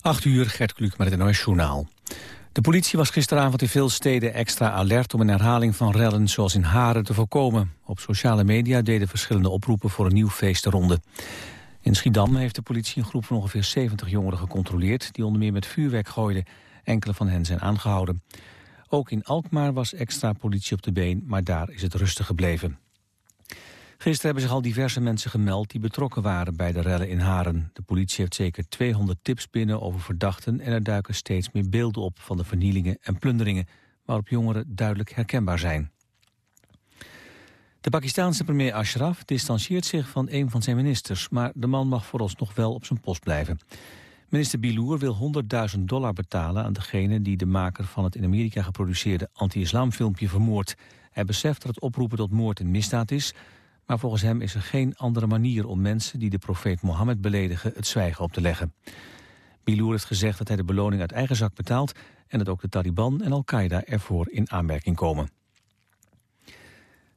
8 uur, Gert Kluk met het NOS Journaal. De politie was gisteravond in veel steden extra alert om een herhaling van rellen zoals in Haren te voorkomen. Op sociale media deden verschillende oproepen voor een nieuw feestenronde. In Schiedam heeft de politie een groep van ongeveer 70 jongeren gecontroleerd... die onder meer met vuurwerk gooiden. Enkele van hen zijn aangehouden. Ook in Alkmaar was extra politie op de been, maar daar is het rustig gebleven. Gisteren hebben zich al diverse mensen gemeld die betrokken waren bij de rellen in Haren. De politie heeft zeker 200 tips binnen over verdachten en er duiken steeds meer beelden op van de vernielingen en plunderingen, waarop jongeren duidelijk herkenbaar zijn. De Pakistanse premier Ashraf distancieert zich van een van zijn ministers, maar de man mag vooralsnog wel op zijn post blijven. Minister Bilour wil 100.000 dollar betalen aan degene die de maker van het in Amerika geproduceerde anti-islamfilmpje vermoordt. Hij beseft dat het oproepen tot moord een misdaad is, maar volgens hem is er geen andere manier om mensen die de profeet Mohammed beledigen het zwijgen op te leggen. Bilour heeft gezegd dat hij de beloning uit eigen zak betaalt en dat ook de Taliban en Al-Qaeda ervoor in aanmerking komen.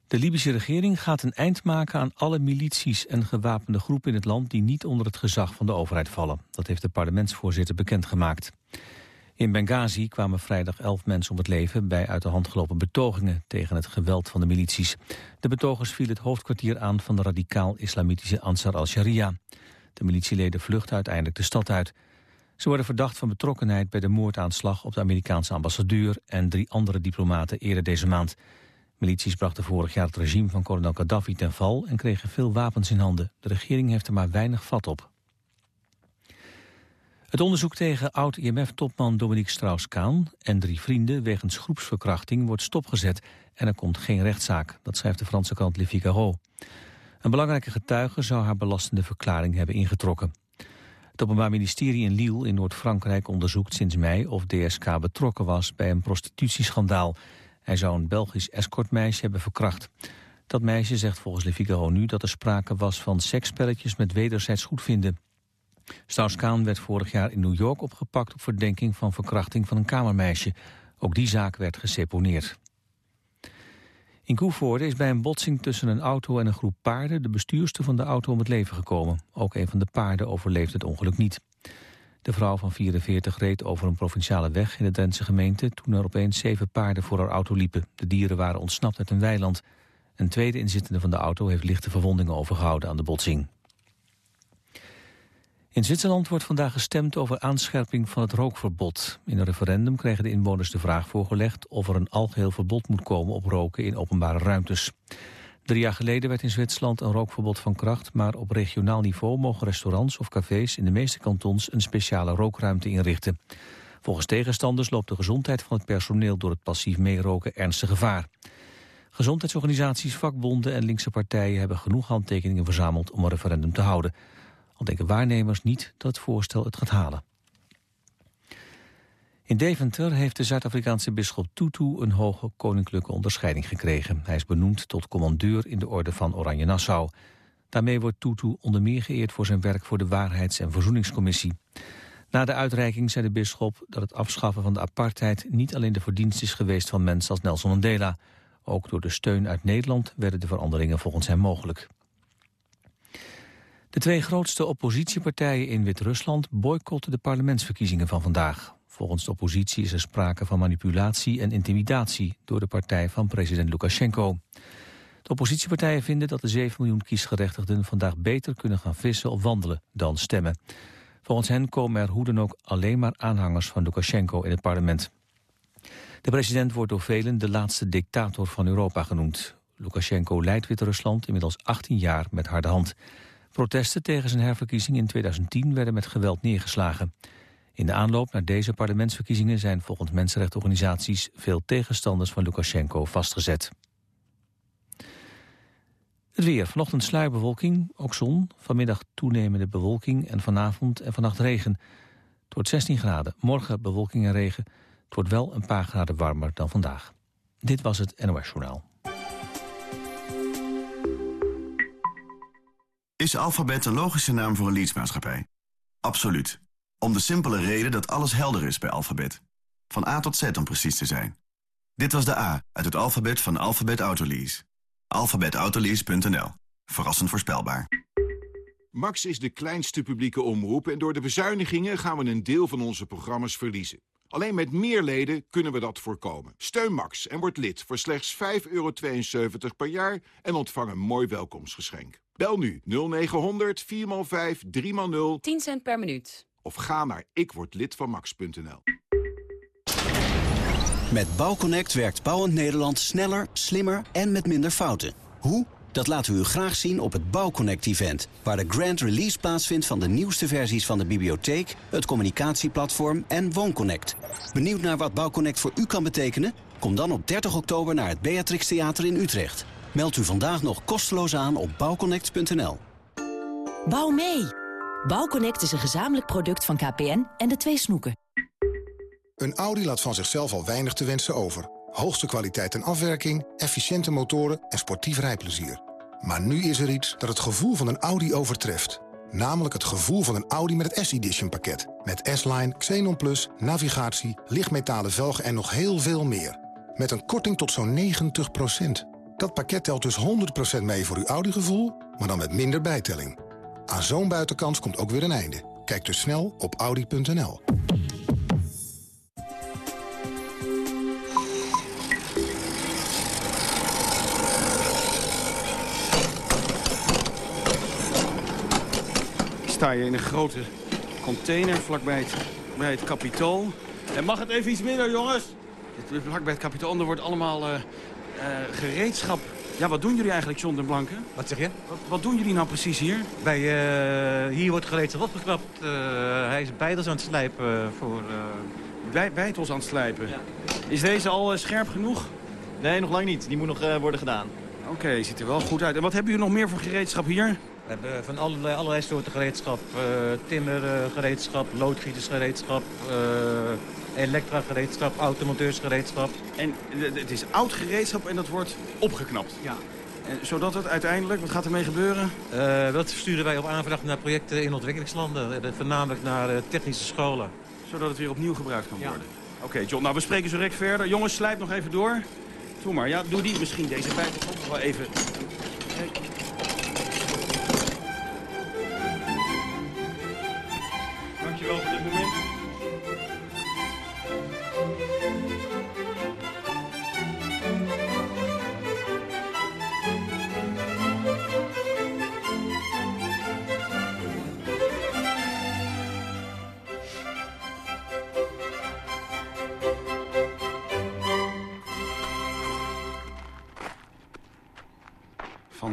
De Libische regering gaat een eind maken aan alle milities en gewapende groepen in het land die niet onder het gezag van de overheid vallen. Dat heeft de parlementsvoorzitter bekendgemaakt. In Benghazi kwamen vrijdag elf mensen om het leven bij uit de hand gelopen betogingen tegen het geweld van de milities. De betogers vielen het hoofdkwartier aan van de radicaal-islamitische Ansar al-Sharia. De militieleden vluchten uiteindelijk de stad uit. Ze worden verdacht van betrokkenheid bij de moordaanslag op de Amerikaanse ambassadeur en drie andere diplomaten eerder deze maand. Milities brachten vorig jaar het regime van kolonel Gaddafi ten val en kregen veel wapens in handen. De regering heeft er maar weinig vat op. Het onderzoek tegen oud-IMF-topman Dominique Strauss-Kaan en drie vrienden wegens groepsverkrachting wordt stopgezet en er komt geen rechtszaak. Dat schrijft de Franse krant Le Figaro. Een belangrijke getuige zou haar belastende verklaring hebben ingetrokken. Het Openbaar Ministerie in Lille in Noord-Frankrijk onderzoekt sinds mei of DSK betrokken was bij een prostitutieschandaal. Hij zou een Belgisch escortmeisje hebben verkracht. Dat meisje zegt volgens Le Figaro nu dat er sprake was van seksspelletjes met wederzijds goedvinden. Strauss-Kaan werd vorig jaar in New York opgepakt op verdenking van verkrachting van een kamermeisje. Ook die zaak werd geseponeerd. In Koevoorde is bij een botsing tussen een auto en een groep paarden de bestuurster van de auto om het leven gekomen. Ook een van de paarden overleefde het ongeluk niet. De vrouw van 44 reed over een provinciale weg in de Drentse gemeente toen er opeens zeven paarden voor haar auto liepen. De dieren waren ontsnapt uit een weiland. Een tweede inzittende van de auto heeft lichte verwondingen overgehouden aan de botsing. In Zwitserland wordt vandaag gestemd over aanscherping van het rookverbod. In een referendum kregen de inwoners de vraag voorgelegd... of er een algeheel verbod moet komen op roken in openbare ruimtes. Drie jaar geleden werd in Zwitserland een rookverbod van kracht... maar op regionaal niveau mogen restaurants of cafés in de meeste kantons... een speciale rookruimte inrichten. Volgens tegenstanders loopt de gezondheid van het personeel... door het passief meeroken ernstig gevaar. Gezondheidsorganisaties, vakbonden en linkse partijen... hebben genoeg handtekeningen verzameld om een referendum te houden... Al denken waarnemers niet dat het voorstel het gaat halen. In Deventer heeft de Zuid-Afrikaanse bisschop Tutu een hoge koninklijke onderscheiding gekregen. Hij is benoemd tot commandeur in de orde van Oranje Nassau. Daarmee wordt Tutu onder meer geëerd voor zijn werk voor de Waarheids- en Verzoeningscommissie. Na de uitreiking zei de bisschop dat het afschaffen van de apartheid niet alleen de verdienst is geweest van mensen als Nelson Mandela. Ook door de steun uit Nederland werden de veranderingen volgens hem mogelijk. De twee grootste oppositiepartijen in Wit-Rusland boycotten de parlementsverkiezingen van vandaag. Volgens de oppositie is er sprake van manipulatie en intimidatie door de partij van president Lukashenko. De oppositiepartijen vinden dat de 7 miljoen kiesgerechtigden vandaag beter kunnen gaan vissen of wandelen dan stemmen. Volgens hen komen er hoe dan ook alleen maar aanhangers van Lukashenko in het parlement. De president wordt door velen de laatste dictator van Europa genoemd. Lukashenko leidt Wit-Rusland inmiddels 18 jaar met harde hand. Protesten tegen zijn herverkiezing in 2010 werden met geweld neergeslagen. In de aanloop naar deze parlementsverkiezingen zijn volgens mensenrechtenorganisaties veel tegenstanders van Lukashenko vastgezet. Het weer. Vanochtend sluierbewolking, ook zon. Vanmiddag toenemende bewolking en vanavond en vannacht regen. Het wordt 16 graden. Morgen bewolking en regen. Het wordt wel een paar graden warmer dan vandaag. Dit was het NOS Journaal. Is alfabet een logische naam voor een leadsmaatschappij? Absoluut. Om de simpele reden dat alles helder is bij alfabet. Van A tot Z om precies te zijn. Dit was de A uit het alfabet van Alphabet Autolease. alphabetautolease.nl. Verrassend voorspelbaar. Max is de kleinste publieke omroep en door de bezuinigingen gaan we een deel van onze programma's verliezen. Alleen met meer leden kunnen we dat voorkomen. Steun Max en word lid voor slechts 5,72 per jaar en ontvang een mooi welkomstgeschenk. Bel nu 0900 4x5 3x0 10 cent per minuut. of ga naar ikwordlidvanmax.nl. Met Bouwconnect werkt Bouwend Nederland sneller, slimmer en met minder fouten. Hoe? Dat laten we u graag zien op het Bouwconnect-event... waar de grand release plaatsvindt van de nieuwste versies van de bibliotheek... het communicatieplatform en WoonConnect. Benieuwd naar wat Bouwconnect voor u kan betekenen? Kom dan op 30 oktober naar het Beatrix Theater in Utrecht. Meld u vandaag nog kosteloos aan op bouwconnect.nl. Bouw mee! Bouwconnect is een gezamenlijk product van KPN en de twee snoeken. Een Audi laat van zichzelf al weinig te wensen over. Hoogste kwaliteit en afwerking, efficiënte motoren en sportief rijplezier. Maar nu is er iets dat het gevoel van een Audi overtreft. Namelijk het gevoel van een Audi met het S-Edition pakket. Met S-Line, Xenon Plus, navigatie, lichtmetalen velgen en nog heel veel meer. Met een korting tot zo'n 90 Dat pakket telt dus 100% mee voor uw Audi-gevoel, maar dan met minder bijtelling. Aan zo'n buitenkans komt ook weer een einde. Kijk dus snel op audi.nl. Sta hier in een grote container vlakbij het, bij het kapitool. En mag het even iets minder, jongens? Vlakbij het kapitool, er wordt allemaal eh, eh, gereedschap. Ja, wat doen jullie eigenlijk, John den Blanke? Wat zeg je? Wat, wat doen jullie nou precies hier? Bij, eh, hier wordt gereedschap opgeknapt. Eh, hij is bijdels aan het slijpen voor... Bij, bijtels aan het slijpen. Is deze al scherp genoeg? Nee, nog lang niet. Die moet nog worden gedaan. Oké, ziet er wel goed uit. En wat hebben jullie nog meer voor gereedschap hier? We hebben van allerlei, allerlei soorten gereedschap. timmergereedschap, loodgietersgereedschap, eh elektra-gereedschap, automonteursgereedschap. En het is oud gereedschap en dat wordt opgeknapt. Ja. En zodat het uiteindelijk, wat gaat ermee gebeuren? Eh, dat sturen wij op aanvraag naar projecten in ontwikkelingslanden. Eh, voornamelijk naar eh, technische scholen. Zodat het weer opnieuw gebruikt kan Ja. worden. Oké, John, nou we spreken zo direct verder. Jongens, slijp nog even door. Doe maar, ja, doe die misschien deze bijtel ook nog wel even. Kijk. Dankjewel voor dit moment.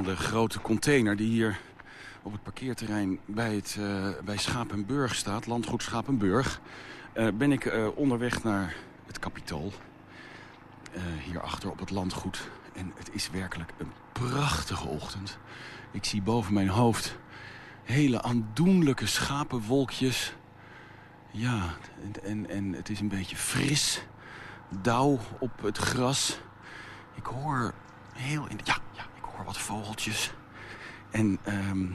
De grote container die hier op het parkeerterrein bij, het, eh, bij Schapenburg staat, landgoed Schapenburg, eh, ben ik eh, onderweg naar het kapitool. Hierachter op het landgoed. En het is werkelijk een prachtige ochtend. Ik zie boven mijn hoofd hele aandoenlijke schapenwolkjes. Ja, en, en, en het is een beetje fris. Dauw op het gras. Ik hoor heel... In, ja, ja, wat vogeltjes. En ehm,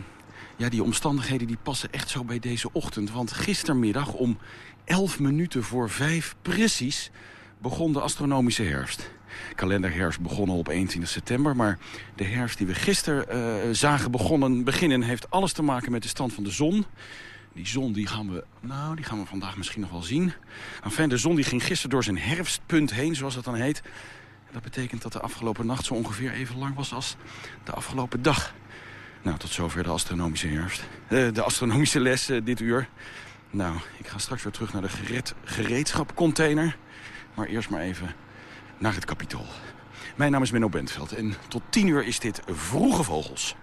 ja, die omstandigheden die passen echt zo bij deze ochtend. Want gistermiddag om 11 minuten voor vijf precies begon de astronomische herfst. Kalenderherfst begon al op 21 september. Maar de herfst die we gisteren eh, zagen begonnen, beginnen... heeft alles te maken met de stand van de zon. Die zon die gaan we, nou, die gaan we vandaag misschien nog wel zien. Enfin, de zon die ging gisteren door zijn herfstpunt heen, zoals dat dan heet. Dat betekent dat de afgelopen nacht zo ongeveer even lang was als de afgelopen dag. Nou, tot zover de astronomische herfst. Eh, de astronomische les eh, dit uur. Nou, ik ga straks weer terug naar de gereedschapcontainer. Maar eerst maar even naar het kapitool. Mijn naam is Menno Bentveld en tot tien uur is dit Vroege Vogels.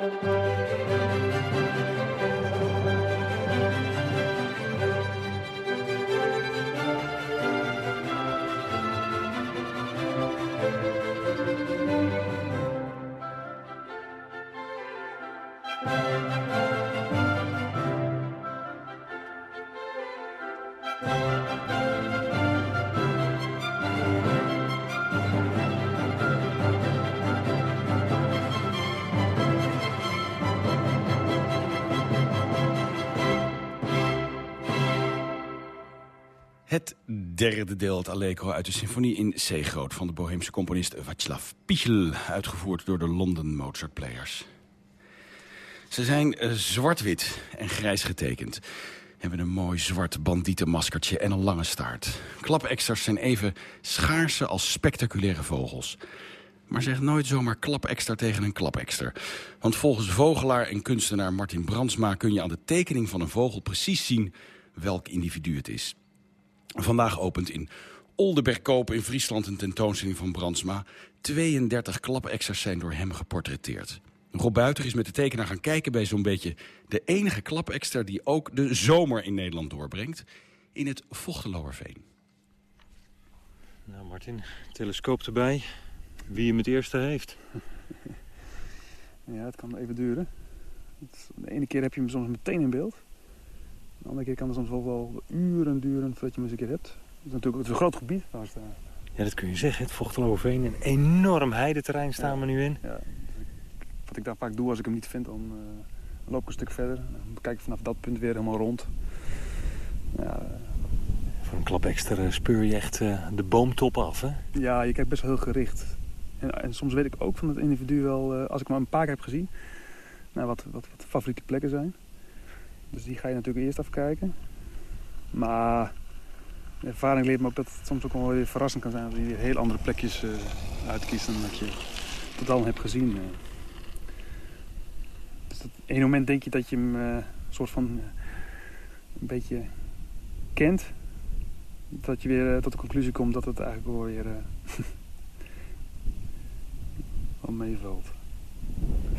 Música Het derde deel, het Allegro uit de symfonie in C groot... van de Boheemse componist Václav Pichel... uitgevoerd door de London Mozart Players. Ze zijn uh, zwart-wit en grijs getekend. Hebben een mooi zwart bandietenmaskertje en een lange staart. Klapeksters zijn even schaarse als spectaculaire vogels. Maar zeg nooit zomaar klapekster tegen een klapekster. Want volgens vogelaar en kunstenaar Martin Brandsma... kun je aan de tekening van een vogel precies zien welk individu het is. Vandaag opent in Oldenbergkoop in Friesland een tentoonstelling van Brandsma. 32 klapexers zijn door hem geportretteerd. Rob Buiter is met de tekenaar gaan kijken bij zo'n beetje de enige klapekster... die ook de zomer in Nederland doorbrengt, in het Vochteloerveen. Nou Martin, telescoop erbij. Wie hem het eerste heeft. Ja, het kan even duren. De ene keer heb je hem soms meteen in beeld. De andere keer kan het soms wel, wel uren duren voordat je hem eens een keer hebt. Het is natuurlijk het is een groot gebied. Waar het, uh... Ja, dat kun je zeggen. Het Vochteloverveen. Een enorm heideterrein staan ja. we nu in. Ja, wat ik daar vaak doe als ik hem niet vind, dan, uh, dan loop ik een stuk verder. Dan kijk ik vanaf dat punt weer helemaal rond. Ja, Voor een klap extra speur je echt de boomtop af, hè? Ja, je kijkt best wel heel gericht. En, en soms weet ik ook van het individu wel, als ik hem een paar keer heb gezien... Nou, wat, wat, wat favoriete plekken zijn. Dus die ga je natuurlijk eerst afkijken. Maar de ervaring leert me ook dat het soms ook wel weer verrassend kan zijn... dat je weer heel andere plekjes uh, uitkiest dan dat je tot dan hebt gezien. Uh. Dus op een moment denk je dat je hem uh, soort van een beetje kent. Dat je weer tot de conclusie komt dat het eigenlijk wel weer wel meevalt.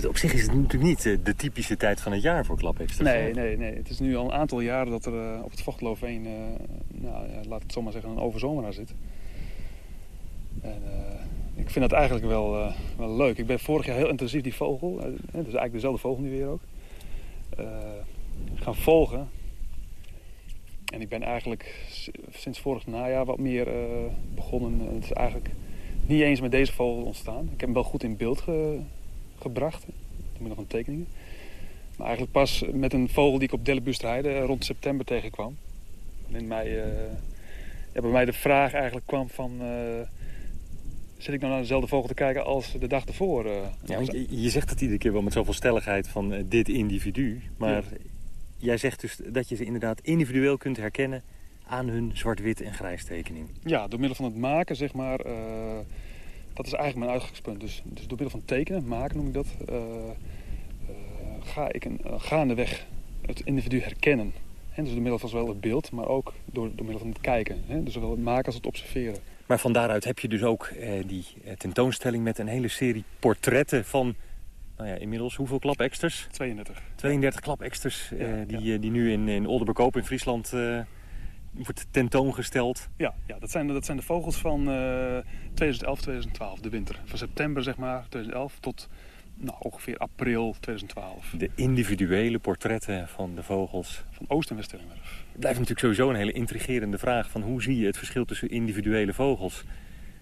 Op zich is het natuurlijk niet de typische tijd van het jaar voor klapeksters. Nee, nee, nee. Het is nu al een aantal jaren dat er uh, op het Vochtloofveen, uh, nou, ja, laat het zomaar zeggen, een overzomer zit. En, uh, ik vind dat eigenlijk wel, wel leuk. Ik ben vorig jaar heel intensief die vogel, het is eigenlijk dezelfde vogel nu weer ook, gaan volgen. En ik ben eigenlijk sinds vorig najaar wat meer begonnen. Het is eigenlijk niet eens met deze vogel ontstaan. Ik heb hem wel goed in beeld ge gebracht. Door middel van tekeningen. Maar eigenlijk pas met een vogel die ik op Dellebusterheide rond september tegenkwam. En mij, uh, ja, bij mij de vraag eigenlijk kwam van... Uh, zit ik nou naar dezelfde vogel te kijken als de dag ervoor? Uh, ja, je, je zegt het iedere keer wel met zoveel stelligheid van dit individu. Maar ja. jij zegt dus dat je ze inderdaad individueel kunt herkennen aan hun zwart-wit en grijs tekening. Ja, door middel van het maken, zeg maar dat is eigenlijk mijn uitgangspunt. Dus, dus door middel van tekenen, maken noem ik dat, uh, uh, ga ik een, uh, gaandeweg het individu herkennen. He, dus door middel van zowel het beeld, maar ook door, door middel van het kijken. Dus zowel het maken als het observeren. Maar van daaruit heb je dus ook die tentoonstelling met een hele serie portretten van... Nou ja, inmiddels hoeveel klapeksters? 32. 32 klapeksters ja, die, ja. die nu in, in Oldenbergkoop in Friesland wordt tentoongesteld. Ja, ja dat, zijn, dat zijn de vogels van uh, 2011, 2012, de winter. Van september zeg maar 2011 tot nou, ongeveer april 2012. De individuele portretten van de vogels. Van Oost- en. Het blijft natuurlijk sowieso een hele intrigerende vraag van hoe zie je het verschil tussen individuele vogels.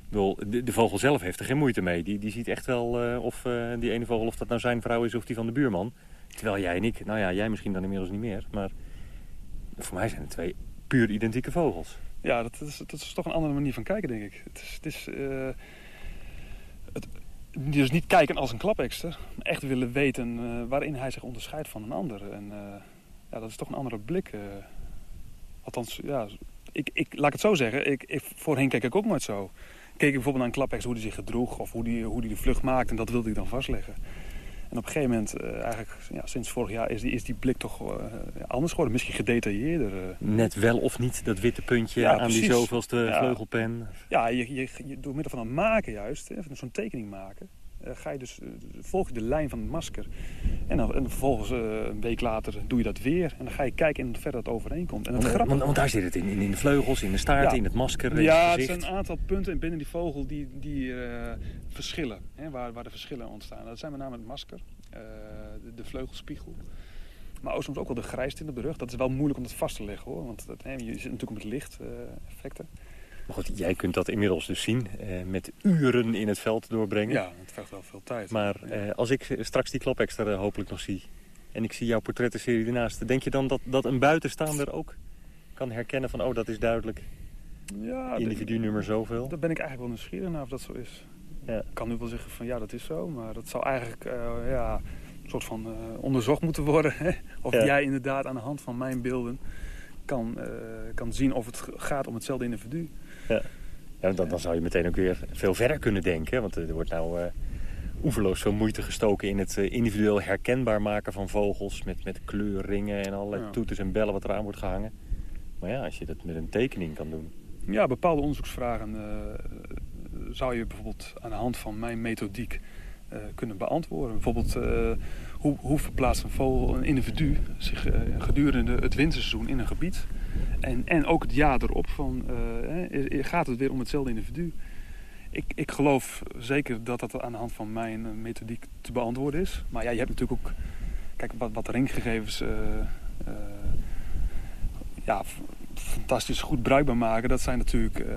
De, de vogel zelf heeft er geen moeite mee. Die, die ziet echt wel uh, of uh, die ene vogel, of dat nou zijn vrouw is of die van de buurman. Terwijl jij en ik, nou ja, jij misschien dan inmiddels niet meer. Maar voor mij zijn het twee puur identieke vogels. Ja, dat is, dat is toch een andere manier van kijken, denk ik. Het is, het is uh, het, dus niet kijken als een klapekster, maar echt willen weten uh, waarin hij zich onderscheidt van een ander. En uh, ja, dat is toch een andere blik. althans, ja, ik, ik, laat ik het zo zeggen, ik, voorheen keek ik ook nooit zo. Keek ik bijvoorbeeld naar een klapekster, hoe hij zich gedroeg of hoe hij hoe die de vlucht maakte en dat wilde ik dan vastleggen. En op een gegeven moment, uh, eigenlijk ja, sinds vorig jaar, is die, is die blik toch uh, anders geworden. Misschien gedetailleerder. Uh. Net wel of niet dat witte puntje ja, aan precies. die zoveelste ja. vleugelpen. Ja, je, je, je, door middel van het maken juist, zo'n tekening maken, eh, ga je dus, eh, volg je de lijn van het masker. En dan en vervolgens eh, een week later doe je dat weer. En dan ga je kijken in hoeverre dat overeenkomt. En het Want, want, want daar zit het in, in, in de vleugels, in de staart, Ja. in het masker, in het Ja, het zijn een aantal punten binnen die vogel die, die eh, verschillen. Hè, waar, waar de verschillen ontstaan. Dat zijn met name het masker, eh, de, de vleugelspiegel. Maar ook soms ook wel de grijstint op de rug. Dat is wel moeilijk om dat vast te leggen hoor. Want dat, hè, je zit natuurlijk met licht eh, effecten. Maar goed, jij kunt dat inmiddels dus zien. eh, met uren in het veld doorbrengen. Ja, het vergt wel veel tijd. Maar eh, als ik straks die klapekster eh, hopelijk nog zie... en ik zie jouw portrettenserie ernaast... denk je dan dat, dat een buitenstaander ook kan herkennen van... oh, dat is duidelijk, Ja, individu nummer zoveel? Daar ben ik eigenlijk wel nieuwsgierig naar of dat zo is. Ja. Ik kan nu wel zeggen van ja, dat is zo. Maar dat zou eigenlijk ja, een soort van onderzocht moeten worden. Hè? Of Ja. jij inderdaad aan de hand van mijn beelden kan, kan zien of het gaat om hetzelfde individu. Ja. Ja, dan, dan zou je meteen ook weer veel verder kunnen denken. Want er wordt nou eh oeverloos veel moeite gestoken in het eh, individueel herkenbaar maken van vogels. Met, met kleurringen en allerlei Ja. toeters en bellen wat eraan wordt gehangen. Maar ja, als je dat met een tekening kan doen. Ja, bepaalde onderzoeksvragen eh, zou je bijvoorbeeld aan de hand van mijn methodiek kunnen beantwoorden. Bijvoorbeeld, eh, hoe, hoe verplaatst een vogel, een individu, zich eh, gedurende het winterseizoen in een gebied? En, en ook het jaar erop, van, eh, gaat het weer om hetzelfde individu? Ik, ik geloof zeker dat dat aan de hand van mijn eh, methodiek te beantwoorden is. Maar ja, je hebt natuurlijk ook, kijk, wat, wat ringgegevens eh, eh, ja, fantastisch goed bruikbaar maken. Dat zijn natuurlijk eh,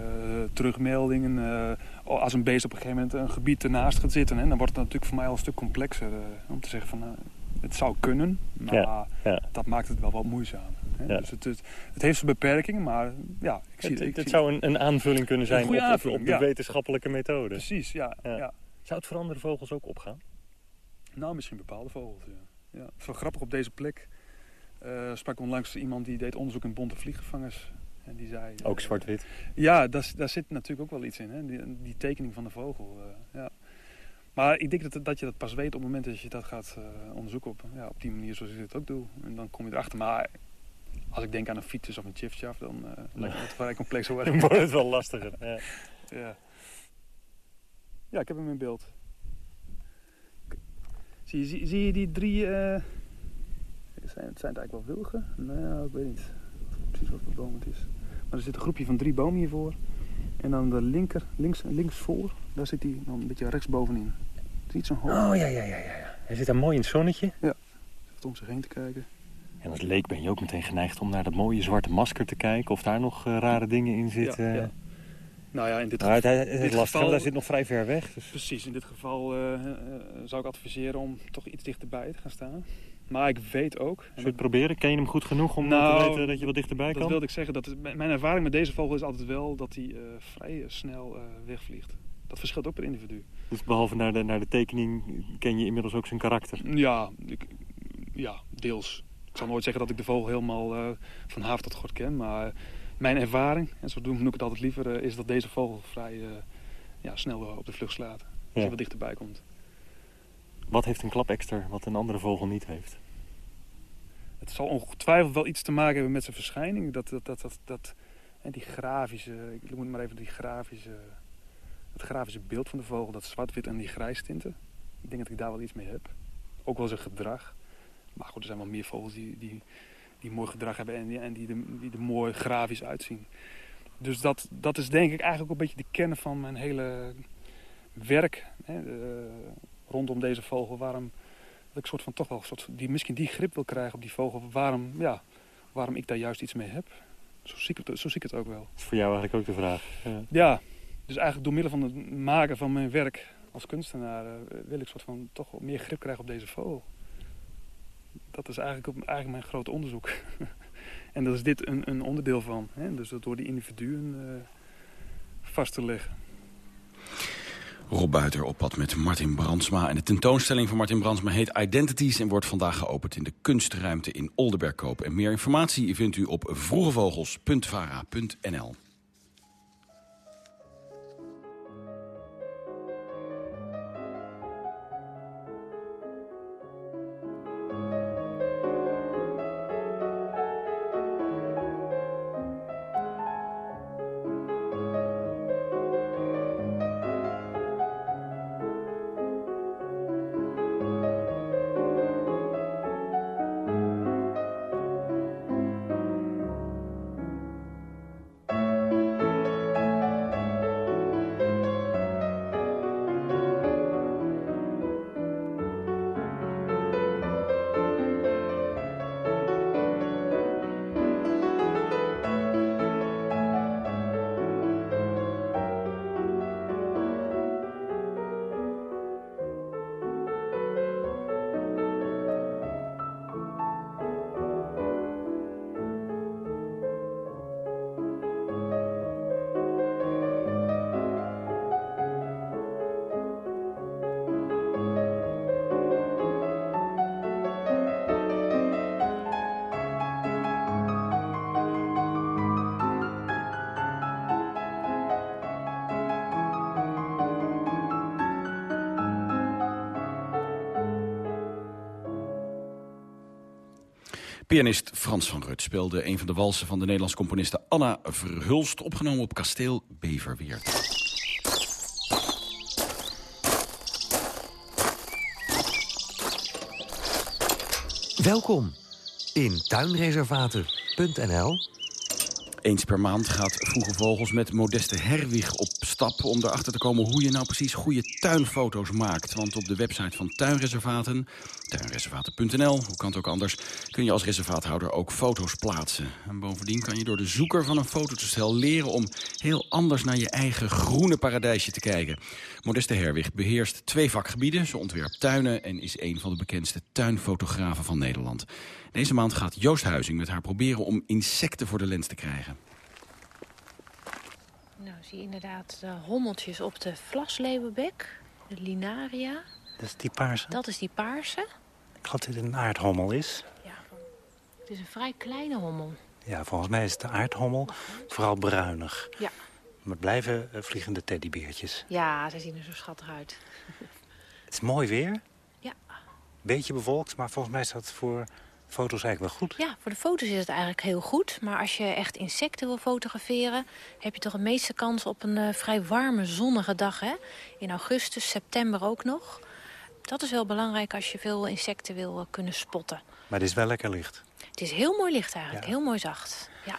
terugmeldingen. eh, als een beest op een gegeven moment een gebied ernaast gaat zitten. Hè, dan wordt het natuurlijk voor mij al een stuk complexer. eh, om te zeggen van, het zou kunnen. Maar Ja, ja. dat maakt het wel wat moeizaam. Hè. Ja. Dus het, het, het heeft zijn beperkingen, maar ja, ik zie Het, ik het, het zie- zou een, een aanvulling kunnen zijn op, aanvulling, de wetenschappelijke methode. Precies, ja. Zou het voor andere vogels ook opgaan? Nou, misschien bepaalde vogels, ja. ja. Het is wel grappig op deze plek. Eh sprak onlangs iemand die deed onderzoek in bonte vliegvangers. En die zei... Ook eh, zwart-wit? Ja, daar, daar zit natuurlijk ook wel iets in. Hè? Die, die tekening van de vogel. eh, ja. Maar ik denk dat, dat je dat pas weet op het moment dat je dat gaat onderzoeken. Op, ja, op die manier zoals ik dit ook doe. En dan kom je erachter. Maar als ik denk aan een fiets of een chifchaf, dan eh lijkt het vrij complex worden. Dan wordt het wel lastiger. Ja. Ja. ja, ik heb hem in beeld. Zie je, zie, zie je die drie... zijn, het zijn het eigenlijk wel wilgen? Nou, ik weet niet precies wat voor boom het is. Maar er zit een groepje van drie bomen hiervoor. En dan de linker, links, links voor, daar zit hij dan een beetje rechtsbovenin. Het is niet zo hoog. Oh ja, ja, ja, ja. Hij zit daar mooi in het zonnetje. Ja. Zit om zich heen te kijken. En als leek ben je ook meteen geneigd om naar dat mooie zwarte masker te kijken. Of daar nog eh, rare dingen in zitten. Ja, ja. Nou ja, in dit, het, het dit lastig, geval- hij zit nog vrij ver weg. Dus... Precies, in dit geval eh, eh, zou ik adviseren om toch iets dichterbij te gaan staan. Maar ik weet ook... Zullen we het proberen? Ken je hem goed genoeg om Nou, te weten dat je wat dichterbij dat kan? wilde ik zeggen. Dat, mijn ervaring met deze vogel is altijd wel dat hij eh, vrij snel eh, wegvliegt. Dat verschilt ook per individu. Dus behalve naar de, naar de tekening ken je inmiddels ook zijn karakter. Ja, ik, ja, deels. Ik zal nooit zeggen dat ik de vogel helemaal eh, van haaf tot gort ken. Maar mijn ervaring, en zo noem ik het altijd liever, eh, is dat deze vogel vrij eh, ja, snel eh, op de vlucht slaat. Als Ja. hij wat dichterbij komt. Wat heeft een klapekster wat een andere vogel niet heeft? Het zal ongetwijfeld wel iets te maken hebben met zijn verschijning. Dat, dat, dat, dat, dat hè, die grafische, ik het maar even die grafische, het grafische beeld van de vogel, dat zwart-wit en die grijstinten. Ik denk dat ik daar wel iets mee heb. Ook wel zijn gedrag. Maar goed, er zijn wel meer vogels die, die, die mooi gedrag hebben en die, en die, er, die er mooi grafisch uitzien. Dus dat, dat is denk ik eigenlijk ook een beetje de kern van mijn hele werk hè, eh, rondom deze vogel. Waarom dat ik soort van toch wel soort, die, misschien die grip wil krijgen op die vogel. Waarom, ja, waarom ik daar juist iets mee heb. Zo zie ik het, zo zie ik het ook wel. Dat voor jou eigenlijk ook de vraag. Ja. Ja, dus eigenlijk door middel van het maken van mijn werk als kunstenaar eh, wil ik soort van toch wel meer grip krijgen op deze vogel. Dat is eigenlijk, eigenlijk mijn grote onderzoek. en daar is dit een, een onderdeel van. Hè? Dus dat door die individuen eh, vast te leggen. Rob Buiter op pad met Martin Brandsma. En de tentoonstelling van Martin Brandsma heet Identities... en wordt vandaag geopend in de kunstruimte in Oldenbergkoop. En meer informatie vindt u op vroegevogels.vara.nl. Pianist Frans van Rut speelde een van de walsen van de Nederlandse componiste Anna Verhulst... opgenomen op kasteel Beverweert. Welkom in tuinreservaten.nl eens per maand gaat Vroege Vogels met Modeste Herwig op stap... om erachter te komen hoe je nou precies goede tuinfoto's maakt. Want op de website van tuinreservaten, tuinreservaten.nl, hoe kan het ook anders... kun je als reservaathouder ook foto's plaatsen. En bovendien kan je door de zoeker van een fototoestel leren... om heel anders naar je eigen groene paradijsje te kijken. Modeste Herwig beheerst twee vakgebieden. Ze ontwerpt tuinen en is een van de bekendste tuinfotografen van Nederland. Deze maand gaat Joost Huizing met haar proberen om insecten voor de lens te krijgen. Nou, zie je inderdaad de hommeltjes op de vlasleeuwenbek, de linaria. Dat is die paarse? Dat is die paarse. Ik geloof dat dit een aardhommel is. Ja, het is een vrij kleine hommel. Ja, volgens mij is het de aardhommel vooral bruinig. Ja. Maar het blijven uh, vliegende teddybeertjes. Ja, ze zien er zo schattig uit. Het is mooi weer. Ja. Beetje bewolkt, maar volgens mij is dat voor foto's eigenlijk wel goed. Ja, voor de foto's is het eigenlijk heel goed. Maar als je echt insecten wil fotograferen... heb je toch de meeste kans op een uh, vrij warme, zonnige dag. Hè? In augustus, september ook nog. Dat is wel belangrijk als je veel insecten wil uh, kunnen spotten. Maar het is wel lekker licht. Het is heel mooi licht eigenlijk, ja. heel mooi zacht. Ja.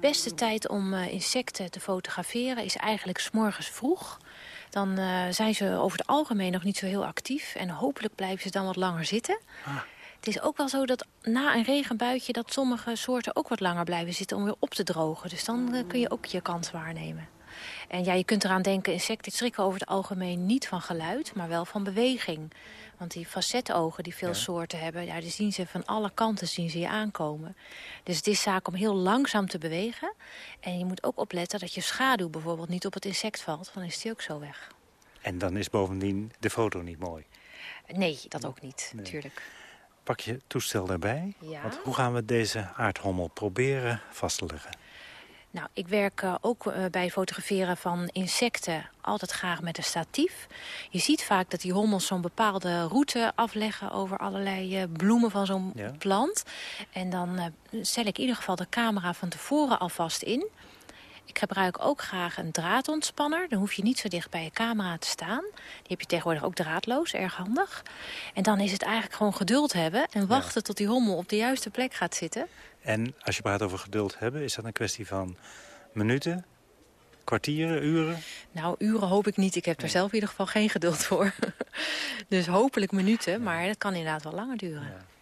De beste tijd om uh, insecten te fotograferen is eigenlijk s morgens vroeg. Dan zijn ze over het algemeen nog niet zo heel actief. En hopelijk blijven ze dan wat langer zitten. Ah. Het is ook wel zo dat na een regenbuitje... dat sommige soorten ook wat langer blijven zitten om weer op te drogen. Dus dan uh, kun je ook je kans waarnemen. En ja, je kunt eraan denken, insecten schrikken over het algemeen niet van geluid... maar wel van beweging. Want die facetogen die veel ja. soorten hebben... Ja, die zien ze van alle kanten zien ze je aankomen. Dus het is zaak om heel langzaam te bewegen. En je moet ook opletten dat je schaduw bijvoorbeeld niet op het insect valt. Dan is die ook zo weg. En dan is bovendien de foto niet mooi? Nee, dat ook niet, nee. natuurlijk pak je toestel daarbij. Ja. Want hoe gaan we deze aardhommel proberen vast te leggen? Nou, ik werk uh, ook uh, bij fotograferen van insecten altijd graag met een statief. Je ziet vaak dat die hommels zo'n bepaalde route afleggen... over allerlei uh, bloemen van zo'n ja. plant. En dan stel ik in ieder geval de camera van tevoren alvast in... Ik gebruik ook graag een draadontspanner. Dan hoef je niet zo dicht bij je camera te staan. Die heb je tegenwoordig ook draadloos, erg handig. En dan is het eigenlijk gewoon geduld hebben... en wachten ja. tot die hommel op de juiste plek gaat zitten. En als je praat over geduld hebben... is dat een kwestie van minuten, kwartieren, uren? Nou, uren hoop ik niet. Ik heb er zelf in ieder geval geen geduld voor. dus hopelijk minuten, maar dat kan inderdaad wel langer duren. Ja.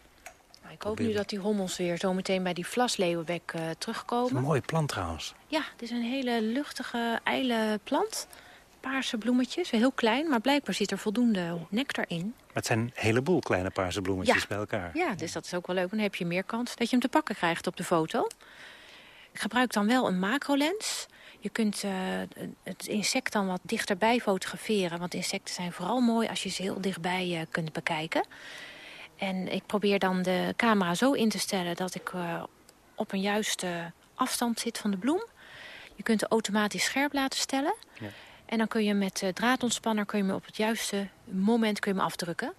Ik hoop nu dat die hommels weer zo meteen bij die vlasleeuwenbek uh, terugkomen. Het is een mooie plant trouwens. Ja, het is een hele luchtige, ijle plant. Paarse bloemetjes, heel klein, maar blijkbaar zit er voldoende nectar in. Maar het zijn een heleboel kleine paarse bloemetjes ja. bij elkaar. Ja, dus dat is ook wel leuk. Dan heb je meer kans dat je hem te pakken krijgt op de foto. Ik gebruik dan wel een macrolens. Je kunt uh, het insect dan wat dichterbij fotograferen. Want insecten zijn vooral mooi als je ze heel dichtbij uh, kunt bekijken. En ik probeer dan de camera zo in te stellen dat ik uh, op een juiste afstand zit van de bloem. Je kunt het automatisch scherp laten stellen. Ja. En dan kun je met uh, draadontspanner kun je me op het juiste moment kun je me afdrukken.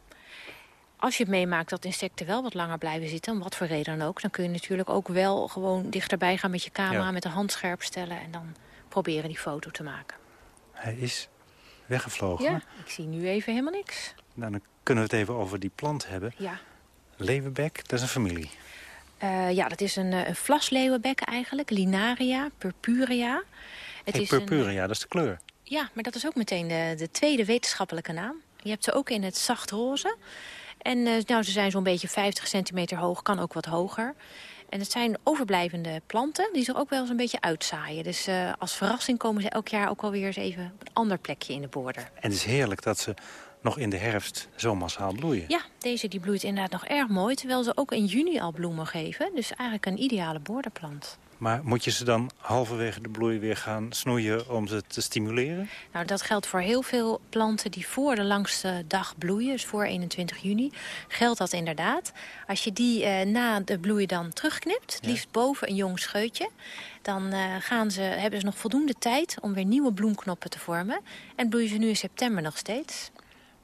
Als je het meemaakt dat insecten wel wat langer blijven zitten, om wat voor reden dan ook... dan kun je natuurlijk ook wel gewoon dichterbij gaan met je camera, Ja. met de hand scherp stellen... en dan proberen die foto te maken. Hij is weggevlogen. Ja, ik zie nu even helemaal niks. Nou, dan kunnen we het even over die plant hebben. Ja. Leeuwenbek, dat is een familie. Uh, ja, dat is een, uh, een vlasleeuwenbek eigenlijk. Linaria, purpurea. Het hey, is purpurea, een, dat is de kleur. Ja, maar dat is ook meteen de, de tweede wetenschappelijke naam. Je hebt ze ook in het zachtroze. En uh, nou, ze zijn zo'n beetje 50 centimeter hoog, kan ook wat hoger. En het zijn overblijvende planten die zich ook wel eens een beetje uitzaaien. Dus uh, als verrassing komen ze elk jaar ook alweer eens even op een ander plekje in de border. En het is heerlijk dat ze nog in de herfst zo massaal bloeien. Ja, deze die bloeit inderdaad nog erg mooi... terwijl ze ook in juni al bloemen geven. Dus eigenlijk een ideale borderplant. Maar moet je ze dan halverwege de bloei weer gaan snoeien om ze te stimuleren? Nou, dat geldt voor heel veel planten die voor de langste dag bloeien. Dus voor 21 juni geldt dat inderdaad. Als je die uh, na de bloei dan terugknipt, ja. liefst boven een jong scheutje... dan uh, gaan ze, hebben ze nog voldoende tijd om weer nieuwe bloemknoppen te vormen. En bloeien ze nu in september nog steeds.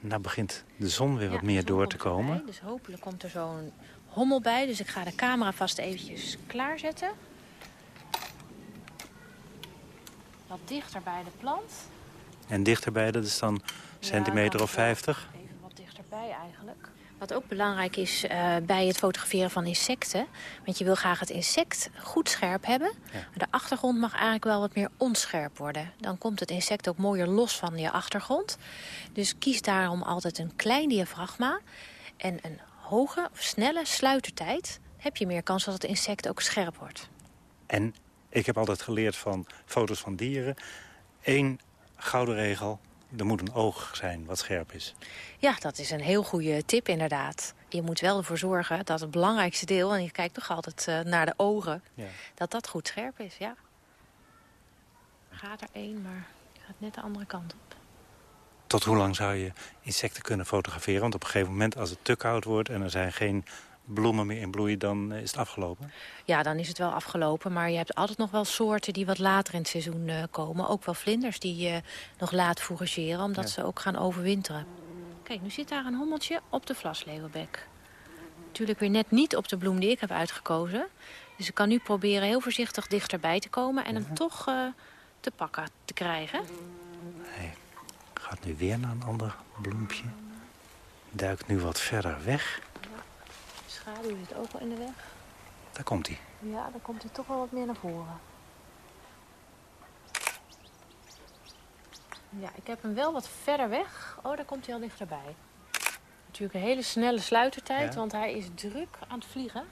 Nou begint de zon weer ja, wat meer door te komen. Dus hopelijk komt er zo'n hommel bij. Dus ik ga de camera vast eventjes klaarzetten. Wat dichter bij de plant. En dichterbij, dat is dan centimeter of 50? Even wat dichterbij eigenlijk. Wat ook belangrijk is uh, bij het fotograferen van insecten... want je wil graag het insect goed scherp hebben... Ja. maar de achtergrond mag eigenlijk wel wat meer onscherp worden. Dan komt het insect ook mooier los van je achtergrond. Dus kies daarom altijd een klein diafragma... en een hoge of snelle sluitertijd... heb je meer kans dat het insect ook scherp wordt. En ik heb altijd geleerd van foto's van dieren... één gouden regel, er moet een oog zijn wat scherp is. Ja, dat is een heel goede tip inderdaad. Je moet wel ervoor zorgen dat het belangrijkste deel... en je kijkt toch altijd uh, naar de ogen... Ja. dat dat goed scherp is, ja. Er gaat er één, maar gaat net de andere kant op. Tot hoe lang zou je insecten kunnen fotograferen? Want op een gegeven moment, als het te koud wordt... en er zijn geen bloemen meer in bloei, dan is het afgelopen? Ja, dan is het wel afgelopen. Maar je hebt altijd nog wel soorten die wat later in het seizoen uh, komen. Ook wel vlinders die uh, nog laat fourageren, omdat ja. ze ook gaan overwinteren. Kijk, nu zit daar een hommeltje op de vlasleeuwenbek. Natuurlijk weer net niet op de bloem die ik heb uitgekozen. Dus ik kan nu proberen heel voorzichtig dichterbij te komen... en ja. hem toch uh, te pakken te krijgen. Hij gaat nu weer naar een ander bloempje. Duikt nu wat verder weg schaduw zit ook wel in de weg. Daar komt hij. Ja, dan komt hij toch wel wat meer naar voren. Ja, ik heb hem wel wat verder weg. Oh, daar komt hij al dichterbij. Natuurlijk een hele snelle sluitertijd, ja. want hij is druk aan het vliegen.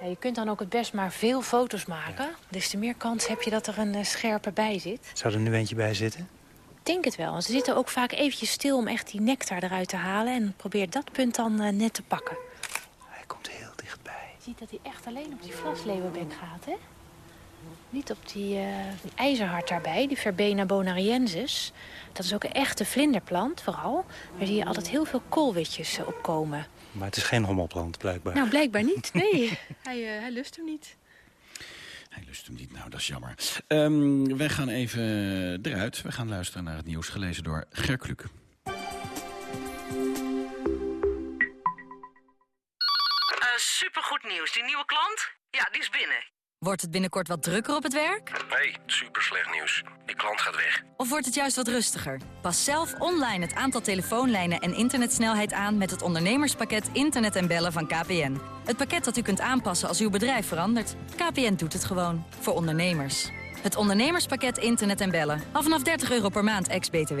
Ja, je kunt dan ook het best maar veel foto's maken. Ja. Dus te meer kans heb je dat er een uh, scherpe bij zit. Zou er nu eentje bij zitten? Denk het wel. Ze zitten ook vaak eventjes stil om echt die nectar eruit te halen. En probeer dat punt dan uh, net te pakken. Hij komt heel dichtbij. Je ziet dat hij echt alleen op die vlasleeuwenbek gaat, hè? Niet op die, uh, die ijzerhart daarbij, die Verbena bonariensis. Dat is ook een echte vlinderplant, vooral. Daar zie je altijd heel veel koolwitjes uh, op komen. Maar het is geen hommelplant, blijkbaar. Nou, blijkbaar niet. Nee, hij, hij lust hem niet. Hij lust hem niet, nou dat is jammer. Um, wij gaan even eruit. We gaan luisteren naar het nieuws gelezen door Ger Kluk. Uh, supergoed nieuws. Die nieuwe klant? Ja, die is binnen. Wordt het binnenkort wat drukker op het werk? Nee, super slecht nieuws. Die klant gaat weg. Of wordt het juist wat rustiger? Pas zelf online het aantal telefoonlijnen en internetsnelheid aan... met het ondernemerspakket Internet en Bellen van KPN. Het pakket dat u kunt aanpassen als uw bedrijf verandert. KPN doet het gewoon. Voor ondernemers. Het ondernemerspakket Internet en Bellen. Al vanaf 30 euro per maand, ex-BTW.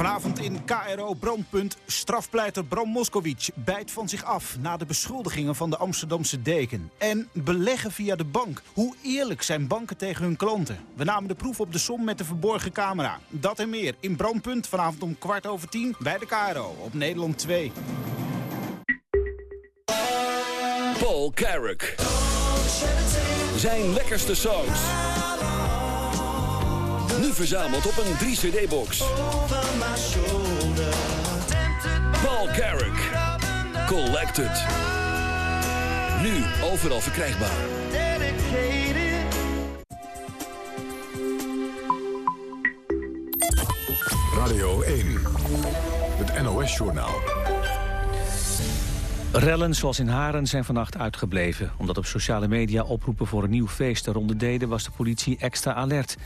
Vanavond in KRO Brandpunt strafpleiter Bram Moskowitz bijt van zich af... na de beschuldigingen van de Amsterdamse deken. En beleggen via de bank. Hoe eerlijk zijn banken tegen hun klanten? We namen de proef op de som met de verborgen camera. Dat en meer in Brandpunt vanavond om kwart over tien bij de KRO op Nederland 2. Paul Carrick. Zijn lekkerste songs. Nu verzameld op een 3-cd-box. Paul Carrick. Collected. Nu overal verkrijgbaar. Radio 1. Het NOS-journaal. Rellen zoals in Haren zijn vannacht uitgebleven. Omdat op sociale media oproepen voor een nieuw feest de ronde deden... was de politie extra alert.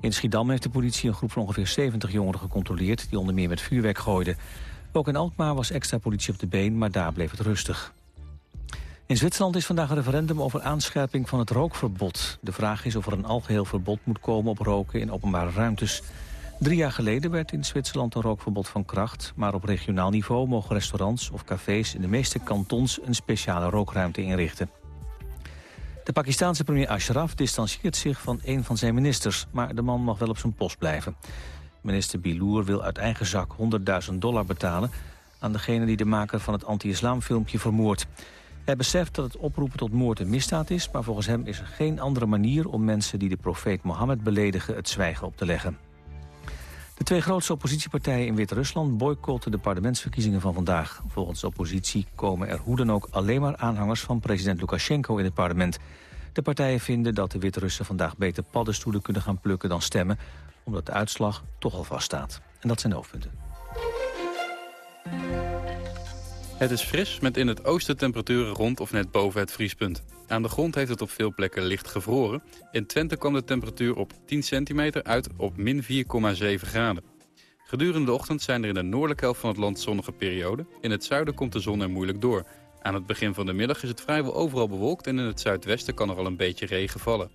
In Schiedam heeft de politie een groep van ongeveer 70 jongeren gecontroleerd... die onder meer met vuurwerk gooiden. Ook in Alkmaar was extra politie op de been, maar daar bleef het rustig. In Zwitserland is vandaag een referendum over aanscherping van het rookverbod. De vraag is of er een algeheel verbod moet komen op roken in openbare ruimtes. Drie jaar geleden werd in Zwitserland een rookverbod van kracht... maar op regionaal niveau mogen restaurants of cafés in de meeste kantons... een speciale rookruimte inrichten. De Pakistanse premier Ashraf distancieert zich van een van zijn ministers... maar de man mag wel op zijn post blijven. Minister Bilour wil uit eigen zak 100.000 dollar betalen... aan degene die de maker van het anti-islamfilmpje vermoordt. Hij beseft dat het oproepen tot moord een misdaad is... maar volgens hem is er geen andere manier om mensen die de profeet Mohammed beledigen... het zwijgen op te leggen. De twee grootste oppositiepartijen in Wit-Rusland boycotten de parlementsverkiezingen van vandaag. Volgens de oppositie komen er hoe dan ook alleen maar aanhangers van president Lukashenko in het parlement. De partijen vinden dat de Wit-Russen vandaag beter paddenstoelen kunnen gaan plukken dan stemmen, omdat de uitslag toch al vaststaat. En dat zijn de hoofdpunten. Het is fris met in het oosten temperaturen rond of net boven het vriespunt. Aan de grond heeft het op veel plekken licht gevroren. In Twente kwam de temperatuur op 10 centimeter uit op min 4,7 graden. Gedurende de ochtend zijn er in de noordelijke helft van het land zonnige perioden. In het zuiden komt de zon er moeilijk door. Aan het begin van de middag is het vrijwel overal bewolkt en in het zuidwesten kan er al een beetje regen vallen.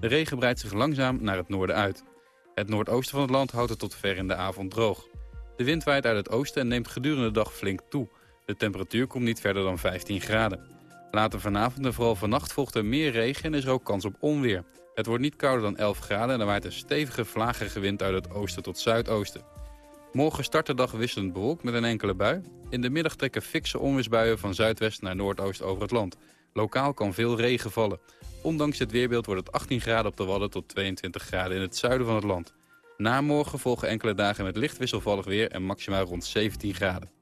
De regen breidt zich langzaam naar het noorden uit. Het noordoosten van het land houdt het tot ver in de avond droog. De wind waait uit het oosten en neemt gedurende de dag flink toe. De temperatuur komt niet verder dan 15 graden. Later vanavond en vooral vannacht volgt er meer regen en is er ook kans op onweer. Het wordt niet kouder dan 11 graden en er waait een stevige vlagerige wind uit het oosten tot zuidoosten. Morgen start de dag wisselend bewolkt met een enkele bui. In de middag trekken fikse onweersbuien van zuidwest naar noordoost over het land. Lokaal kan veel regen vallen. Ondanks het weerbeeld wordt het 18 graden op de Wadden tot 22 graden in het zuiden van het land. Na morgen volgen enkele dagen met licht wisselvallig weer en maximaal rond 17 graden.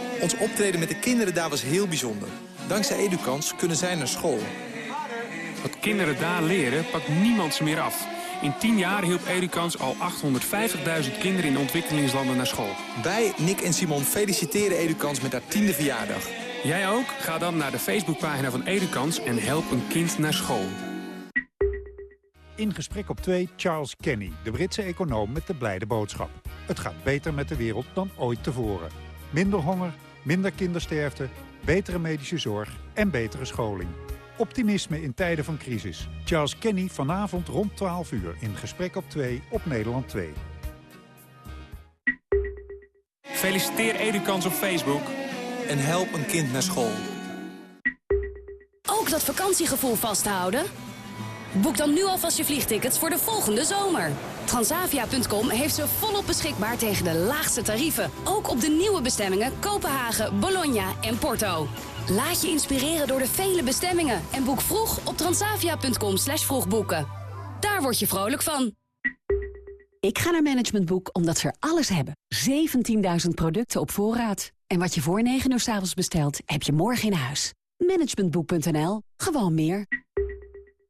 Ons optreden met de kinderen daar was heel bijzonder. Dankzij Edukans kunnen zij naar school. Wat kinderen daar leren, pakt niemand ze meer af. In 10 jaar hielp Edukans al 850.000 kinderen in ontwikkelingslanden naar school. Wij, Nick en Simon, feliciteren Edukans met haar tiende verjaardag. Jij ook? Ga dan naar de Facebookpagina van Edukans en help een kind naar school. In gesprek op 2 Charles Kenny, de Britse econoom met de blijde boodschap. Het gaat beter met de wereld dan ooit tevoren. Minder honger, minder kindersterfte, betere medische zorg en betere scholing. Optimisme in tijden van crisis. Charles Kenny vanavond rond 12 uur in Gesprek op 2 op Nederland 2. Feliciteer Edukans op Facebook. En help een kind naar school. Ook dat vakantiegevoel vasthouden? Boek dan nu alvast je vliegtickets voor de volgende zomer. Transavia.com heeft ze volop beschikbaar tegen de laagste tarieven. Ook op de nieuwe bestemmingen Kopenhagen, Bologna en Porto. Laat je inspireren door de vele bestemmingen. En boek vroeg op transavia.com slash vroegboeken. Daar word je vrolijk van. Ik ga naar Management Boek omdat ze er alles hebben. 17.000 producten op voorraad. En wat je voor 9 uur s avonds bestelt, heb je morgen in huis. Managementboek.nl. Gewoon meer.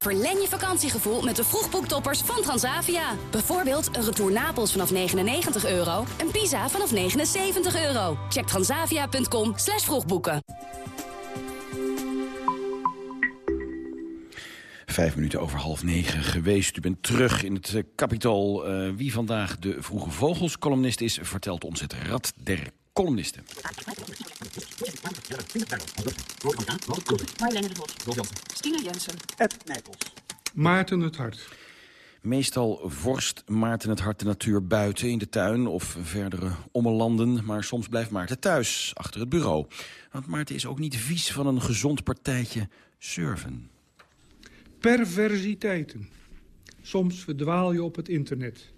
Verleng je vakantiegevoel met de vroegboektoppers van Transavia. Bijvoorbeeld een retour Napels vanaf 99 euro en Pisa vanaf 79 euro. Check transavia.com slash vroegboeken. Vijf minuten over half negen geweest. U bent terug in het uh, kapitaal. Uh, wie vandaag de Vroege Vogels columnist is, vertelt ons het Rad der Columnisten. De Vos. Stine Jensen. Ed Nijpels. Maarten het Hart. Meestal vorst Maarten het hart de natuur buiten in de tuin of verdere ommelanden. Maar soms blijft Maarten thuis, achter het bureau. Want Maarten is ook niet vies van een gezond partijtje surfen. Perversiteiten. Soms verdwaal je op het internet.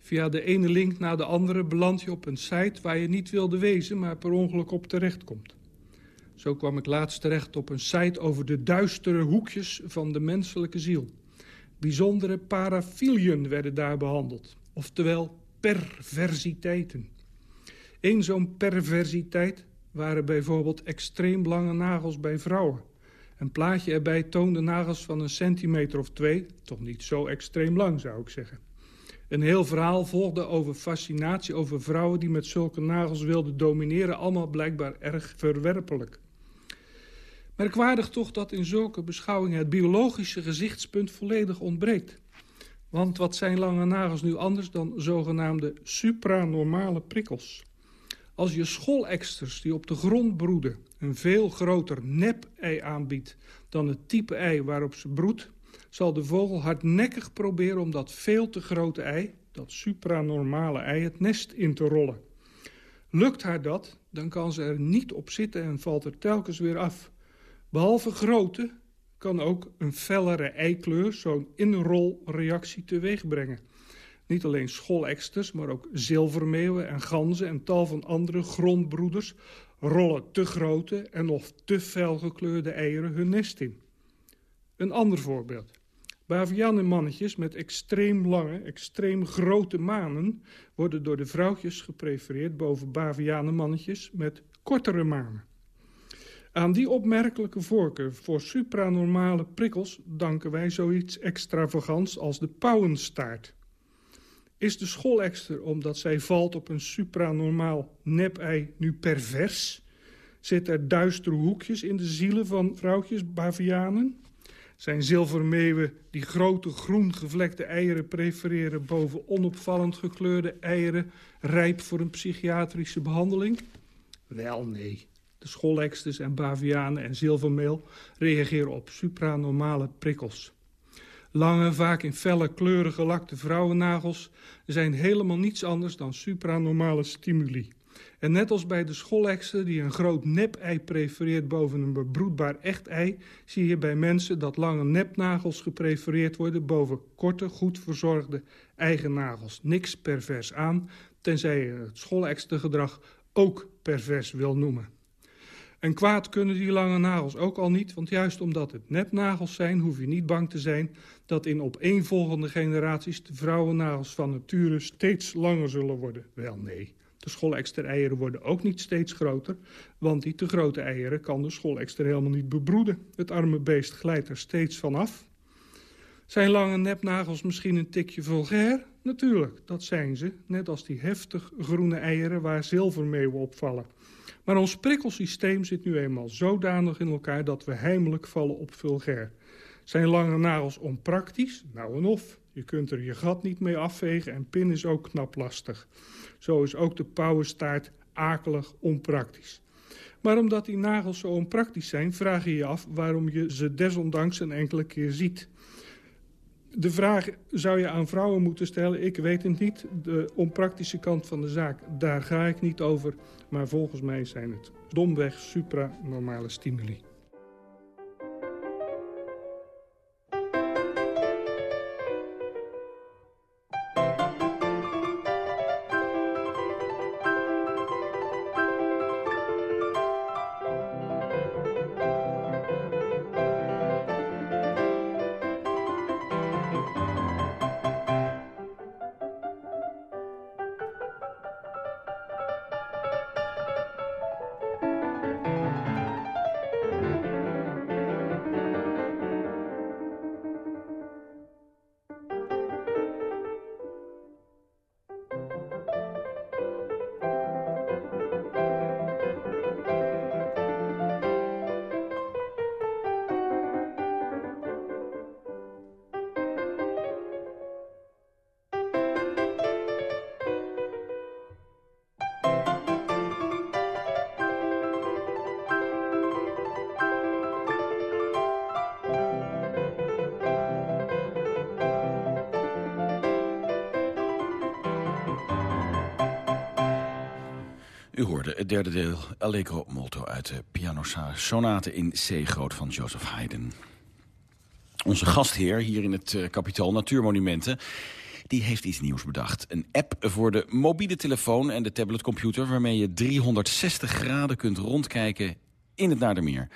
Via de ene link naar de andere beland je op een site waar je niet wilde wezen... maar per ongeluk op terechtkomt. Zo kwam ik laatst terecht op een site over de duistere hoekjes van de menselijke ziel. Bijzondere parafiliën werden daar behandeld. Oftewel perversiteiten. Eén zo'n perversiteit waren bijvoorbeeld extreem lange nagels bij vrouwen. Een plaatje erbij toonde nagels van een centimeter of twee. Toch niet zo extreem lang, zou ik zeggen. Een heel verhaal volgde over fascinatie over vrouwen... die met zulke nagels wilden domineren. Allemaal blijkbaar erg verwerpelijk. Merkwaardig toch dat in zulke beschouwingen... het biologische gezichtspunt volledig ontbreekt. Want wat zijn lange nagels nu anders dan zogenaamde supranormale prikkels? Als je schooleksters die op de grond broeden een veel groter nep-ei aanbiedt dan het type ei waarop ze broedt, zal de vogel hardnekkig proberen om dat veel te grote ei, dat supranormale ei, het nest in te rollen. Lukt haar dat, dan kan ze er niet op zitten en valt er telkens weer af. Behalve grootte kan ook een fellere eikleur zo'n inrolreactie teweeg brengen. Niet alleen schooleksters, maar ook zilvermeeuwen en ganzen en tal van andere grondbroeders rollen te grote en of te fel gekleurde eieren hun nest in. Een ander voorbeeld. Bavianenmannetjes met extreem lange, extreem grote manen... worden door de vrouwtjes geprefereerd boven bavianenmannetjes met kortere manen. Aan die opmerkelijke voorkeur voor supranormale prikkels... danken wij zoiets extravagants als de pauwenstaart. Is de schoolekster, omdat zij valt op een supranormaal nep-ei, nu pervers? Zit er duistere hoekjes in de zielen van vrouwtjes bavianen? Zijn zilvermeeuwen die grote groen gevlekte eieren prefereren... boven onopvallend gekleurde eieren... rijp voor een psychiatrische behandeling? Wel, nee. De schooleksters en bavianen en zilvermeel reageren op supranormale prikkels. Lange, vaak in felle kleuren gelakte vrouwennagels zijn helemaal niets anders dan supranormale stimuli. En net als bij de schoolekster die een groot nep-ei prefereert boven een bebroedbaar echt ei... zie je bij mensen dat lange nepnagels geprefereerd worden boven korte, goed verzorgde eigen nagels. Niks pervers aan, tenzij je het schoolekstergedrag ook pervers wil noemen. En kwaad kunnen die lange nagels ook al niet, want juist omdat het nepnagels zijn... hoef je niet bang te zijn dat in opeenvolgende generaties... de vrouwennagels van nature steeds langer zullen worden. Wel, nee. De schoolekster-eieren worden ook niet steeds groter... want die te grote eieren kan de schoolekster helemaal niet bebroeden. Het arme beest glijdt er steeds vanaf. Zijn lange nepnagels misschien een tikje vulgair? Natuurlijk, dat zijn ze. Net als die heftig groene eieren waar zilvermeeuwen opvallen. Maar ons prikkelsysteem zit nu eenmaal zodanig in elkaar... dat we heimelijk vallen op vulgair. Zijn lange nagels onpraktisch? Nou en of. Je kunt er je gat niet mee afvegen en pin is ook knap lastig. Zo is ook de pauwenstaart akelig onpraktisch. Maar omdat die nagels zo onpraktisch zijn, vraag je je af waarom je ze desondanks een enkele keer ziet. De vraag zou je aan vrouwen moeten stellen, ik weet het niet. De onpraktische kant van de zaak, daar ga ik niet over. Maar volgens mij zijn het domweg supranormale stimuli. Derde deel Allegro Molto uit de piano sonate in C groot van Joseph Haydn. Onze gastheer hier in het kapitaal Natuurmonumenten... die heeft iets nieuws bedacht. Een app voor de mobiele telefoon en de tabletcomputer... waarmee je 360 graden kunt rondkijken in het Naardermeer.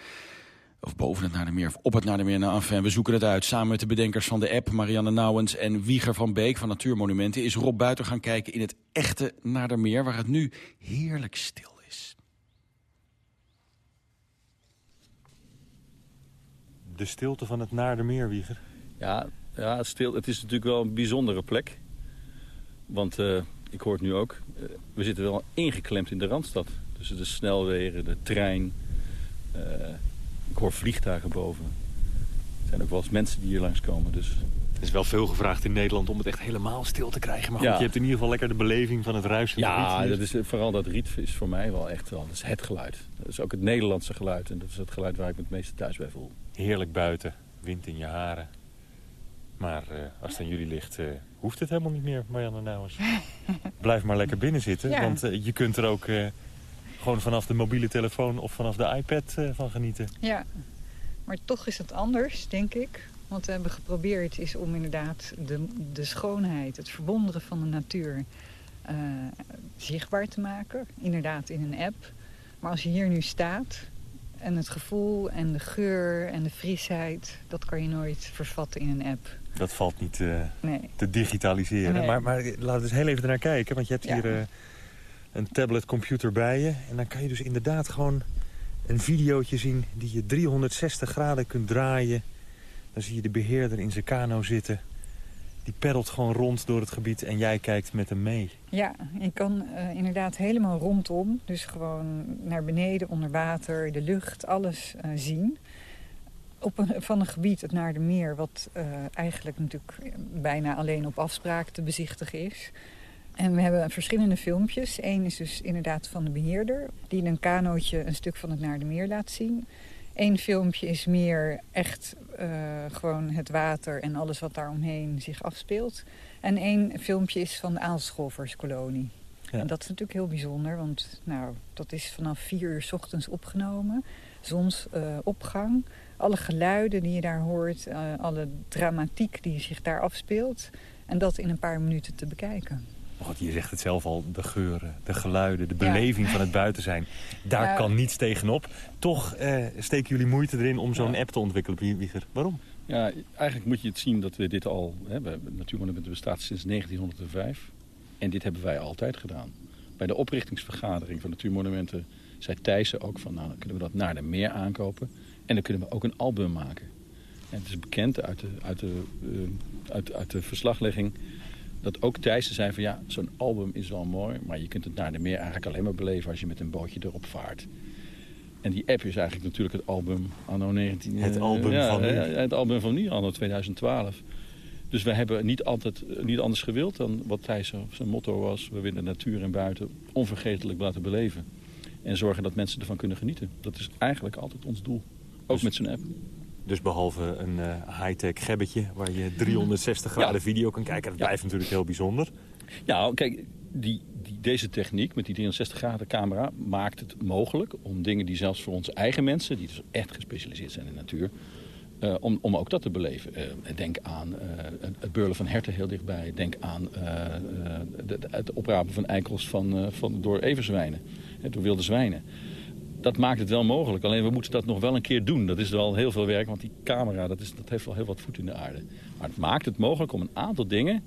Of boven het Naardermeer, of op het Naardermeer. Nou, enfin, we zoeken het uit. Samen met de bedenkers van de app, Marianne Nouwens en Wieger van Beek van Natuurmonumenten... is Rob Buiter gaan kijken in het echte Naardermeer... waar het nu heerlijk stil is. De stilte van het Naardermeer, Wieger. Ja, ja stil, het is natuurlijk wel een bijzondere plek. Want uh, ik hoor het nu ook, uh, we zitten wel ingeklemd in de Randstad. Tussen de snelwegen, de trein... Uh, ik hoor vliegtuigen boven. Er zijn ook wel eens mensen die hier langskomen. Dus... is wel veel gevraagd in Nederland om het echt helemaal stil te krijgen. Maar goed, je hebt in ieder geval lekker de beleving van het ruisen. Ja, dat is, vooral dat riet is voor mij wel echt wel, dat is het geluid. Dat is ook het Nederlandse geluid. En dat is het geluid waar ik me het meeste thuis bij voel. Heerlijk buiten, wind in je haren. Maar eh, als het aan jullie ligt, eh, hoeft het helemaal niet meer, Marianne Nouwens. Blijf maar lekker binnen zitten, Ja. want eh, je kunt er ook eh, gewoon vanaf de mobiele telefoon of vanaf de iPad eh, van genieten. Ja, maar toch is het anders, denk ik. Wat we hebben geprobeerd is om inderdaad de, de schoonheid, het verwonderen van de natuur eh, zichtbaar te maken. Inderdaad in een app. Maar als je hier nu staat en het gevoel en de geur en de frisheid... dat kan je nooit vervatten in een app. Dat valt niet eh, Nee. te digitaliseren. Nee. Maar, maar laten we eens heel even ernaar kijken. Want je hebt Ja. hier eh, een tabletcomputer bij je. En dan kan je dus inderdaad gewoon een videootje zien... die je 360 graden kunt draaien. Dan zie je de beheerder in zijn kano zitten. Die peddelt gewoon rond door het gebied en jij kijkt met hem mee. Ja, je kan eh, inderdaad helemaal rondom, dus gewoon naar beneden, onder water, de lucht, alles eh, zien. Op een, van een gebied, het Naardermeer, wat eh, eigenlijk natuurlijk bijna alleen op afspraak te bezichtigen is. En we hebben verschillende filmpjes. Eén is dus inderdaad van de beheerder, die in een kanootje een stuk van het Naardermeer laat zien. Eén filmpje is meer echt eh, gewoon het water en alles wat daaromheen zich afspeelt. En één filmpje is van de Aalscholverskolonie. Ja. En dat is natuurlijk heel bijzonder, want nou, dat is vanaf vier uur 's ochtends opgenomen. Zonsopgang, alle geluiden die je daar hoort, eh, alle dramatiek die zich daar afspeelt. En dat in een paar minuten te bekijken. Maar goed, je zegt het zelf al, de geuren, de geluiden, de Ja. beleving van het buiten zijn. Daar Ja. kan niets tegenop. Toch eh, steken jullie moeite erin om zo'n app te ontwikkelen, Wieger. Waarom? Ja, eigenlijk moet je het zien dat we dit al... Hè, we, Natuurmonumenten bestaat sinds 1905. En dit hebben wij altijd gedaan. Bij de oprichtingsvergadering van Natuurmonumenten zei Thijssen ook van... nou, dan kunnen we dat naar de meer aankopen. En dan kunnen we ook een album maken. En het is bekend uit de, uit de, eh, uit, uit de verslaglegging... dat ook Thijssen zei van ja, zo'n album is wel mooi... maar je kunt het naar de meer eigenlijk alleen maar beleven als je met een bootje erop vaart. En die app is eigenlijk natuurlijk het album anno 19... Het eh, album ja, van nu. het album van nu, anno 2012. Dus we hebben niet altijd eh, niet anders gewild dan wat Thijs zijn motto was. We willen natuur en buiten onvergetelijk laten beleven. En zorgen dat mensen ervan kunnen genieten. Dat is eigenlijk altijd ons doel. Ook met zo'n app. Dus behalve een eh, high-tech gebbetje waar je 360 graden video kan kijken. Dat blijft natuurlijk heel bijzonder. Ja, kijk, die, die, deze techniek met die 360 graden camera maakt het mogelijk om dingen die zelfs voor onze eigen mensen, die dus echt gespecialiseerd zijn in natuur, eh, om, om ook dat te beleven. Eh, denk aan het beurlen van herten heel dichtbij. Denk aan de- de- het oprapen van eikels van, van, door everzwijnen, door wilde zwijnen. Dat maakt het wel mogelijk. Alleen we moeten dat nog wel een keer doen. Dat is wel heel veel werk, want die camera dat is, dat heeft wel heel wat voet in de aarde. Maar het maakt het mogelijk om een aantal dingen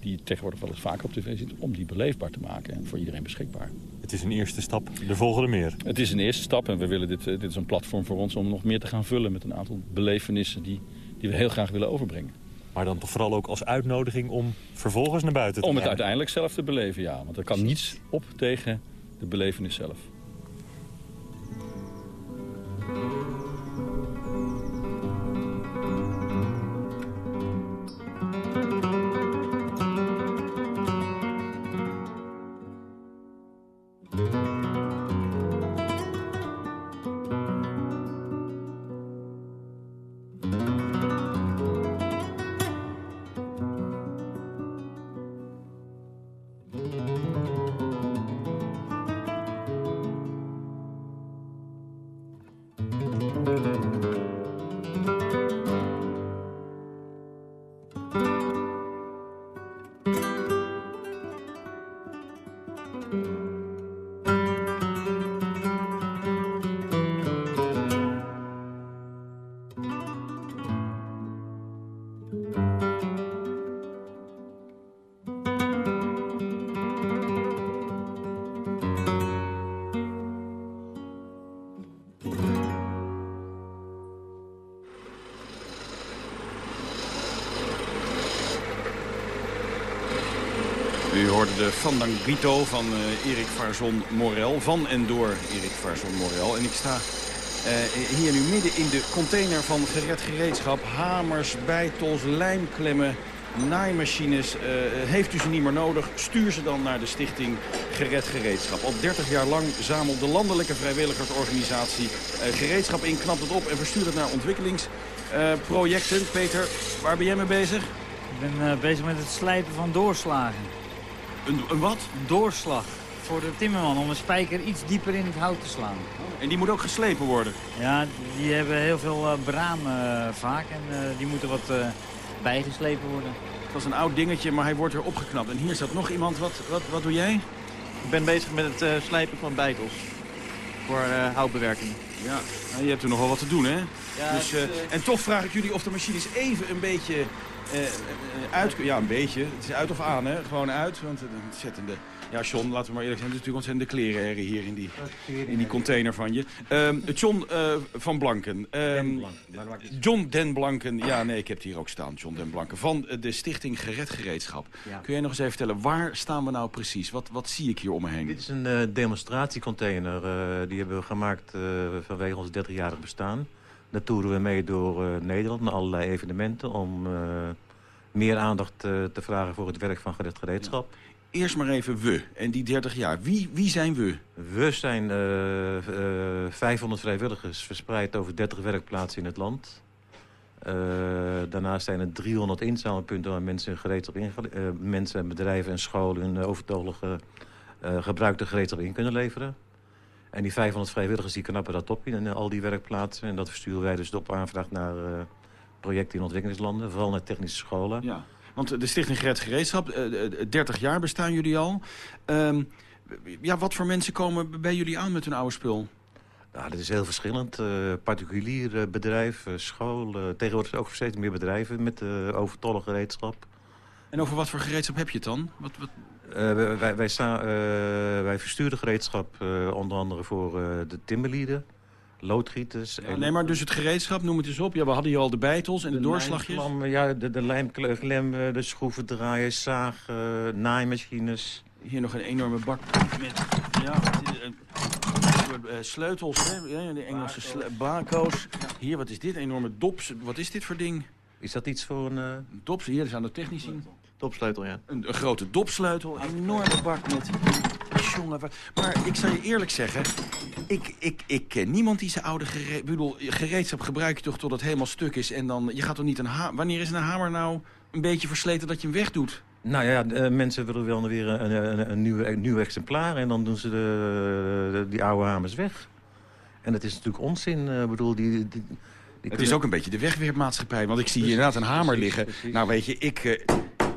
die tegenwoordig wel eens vaker op tv ziet, om die beleefbaar te maken en voor iedereen beschikbaar. Het is een eerste stap, de volgende meer. Het is een eerste stap en we willen dit, eh, dit is een platform voor ons om nog meer te gaan vullen met een aantal belevenissen die, die we heel graag willen overbrengen. Maar dan toch vooral ook als uitnodiging om vervolgens naar buiten te Om het gaan. uiteindelijk zelf te beleven, ja. Want er kan niets op tegen de belevenis zelf. Hoorde de Fandangrito van eh, Erik Varzon Morel. Van en door Erik Varzon Morel. En ik sta hier nu midden in de container van gered gereedschap. Hamers, bijtels, lijmklemmen, naaimachines. heeft u ze niet meer nodig, stuur ze dan naar de stichting Gered Gereedschap. Al 30 jaar lang zamelt de landelijke vrijwilligersorganisatie gereedschap in, knapt het op en verstuurt het naar ontwikkelingsprojecten. Peter, waar ben jij mee bezig? Ik ben bezig met het slijpen van doorslagen. Een, een wat? Een doorslag voor de timmerman om een spijker iets dieper in het hout te slaan. En die moet ook geslepen worden? Ja, die hebben heel veel uh, bramen uh, vaak en uh, die moeten wat bijgeslepen worden. Het was een oud dingetje, maar hij wordt er opgeknapt. En hier staat nog iemand. Wat, wat, wat doe jij? Ik ben bezig met het slijpen van bijtels voor houtbewerking. Ja, nou, je hebt er nog wel wat te doen, hè? Ja, dus, en toch vraag ik jullie of de machines even een beetje uit... Ja, een beetje. Het is uit of aan, hè? Gewoon uit, want ontzettende... Ja, John, laten we maar eerlijk zijn. Het is natuurlijk ontzettende klerenherrie hier in die, in die container van je. Um, John uh, van Blanken. Um, John Den Blanken. Ja, nee, ik heb het hier ook staan. John Den Blanken. Van de stichting Gered Gereedschap. Ja. Kun jij nog eens even vertellen, waar staan we nou precies? Wat, wat zie ik hier om me heen? Dit is een uh, demonstratiecontainer. Die hebben we gemaakt vanwege ons 30-jarig bestaan. Daar toeren we mee door Nederland naar allerlei evenementen... om meer aandacht te vragen voor het werk van Gered Gereedschap. Ja eerst maar even we. En die 30 jaar. Wie, wie zijn we? We zijn uh, uh, 500 vrijwilligers verspreid over 30 werkplaatsen in het land. Daarnaast zijn er 300 inzamelpunten waar mensen, gereedschap in, mensen bedrijven en scholen hun overtollige gebruikte gereedschap in kunnen leveren. En die 500 vrijwilligers die knappen dat op in al die werkplaatsen. En dat versturen wij dus op aanvraag naar projecten in ontwikkelingslanden, vooral naar technische scholen. Ja. Want de Stichting Gered Gereedschap, 30 jaar bestaan jullie al. Um, ja, wat voor mensen komen bij jullie aan met hun oude spul? Nou, dat is heel verschillend. Uh, particulier uh, bedrijf, uh, school. tegenwoordig ook steeds meer bedrijven met overtollige gereedschap. En over wat voor gereedschap heb je het dan? Wat, wat... wij, wij, wij, wij versturen gereedschap onder andere voor de timmerlieden loodgieters. Ja, nee, maar dus het gereedschap, noem het eens op. Ja, we hadden hier al de bijtels en de, doorslagjes. Lijmklam, ja, de, de lijmklem, de schroevendraaiers, zaag, uh, naaimachines. Hier nog een enorme bak met ja, sleutels, hè? De Engelse bako's. Hier, wat is dit? Een enorme dops. Wat is dit voor ding? Is dat iets voor een... Dops, hier zijn de technici. Dopsleutel, ja. Een, een grote dopsleutel, een enorme bak met... Jongen, maar ik zal je eerlijk zeggen... Ik, ik, ik ken niemand die zijn oude gere bedoel, gereedschap gebruik je toch tot het helemaal stuk is. En dan, je gaat toch niet een hamer... Wanneer is een hamer nou een beetje versleten dat je hem wegdoet? Nou ja, de, mensen willen wel weer een, een, een, nieuw, een nieuw exemplaar. En dan doen ze de, die oude hamers weg. En dat is natuurlijk onzin. Ik bedoel, die, die, het is ook een beetje de wegweermaatschappij. Want ik zie hier inderdaad een hamer liggen. Nou weet je, ik, uh,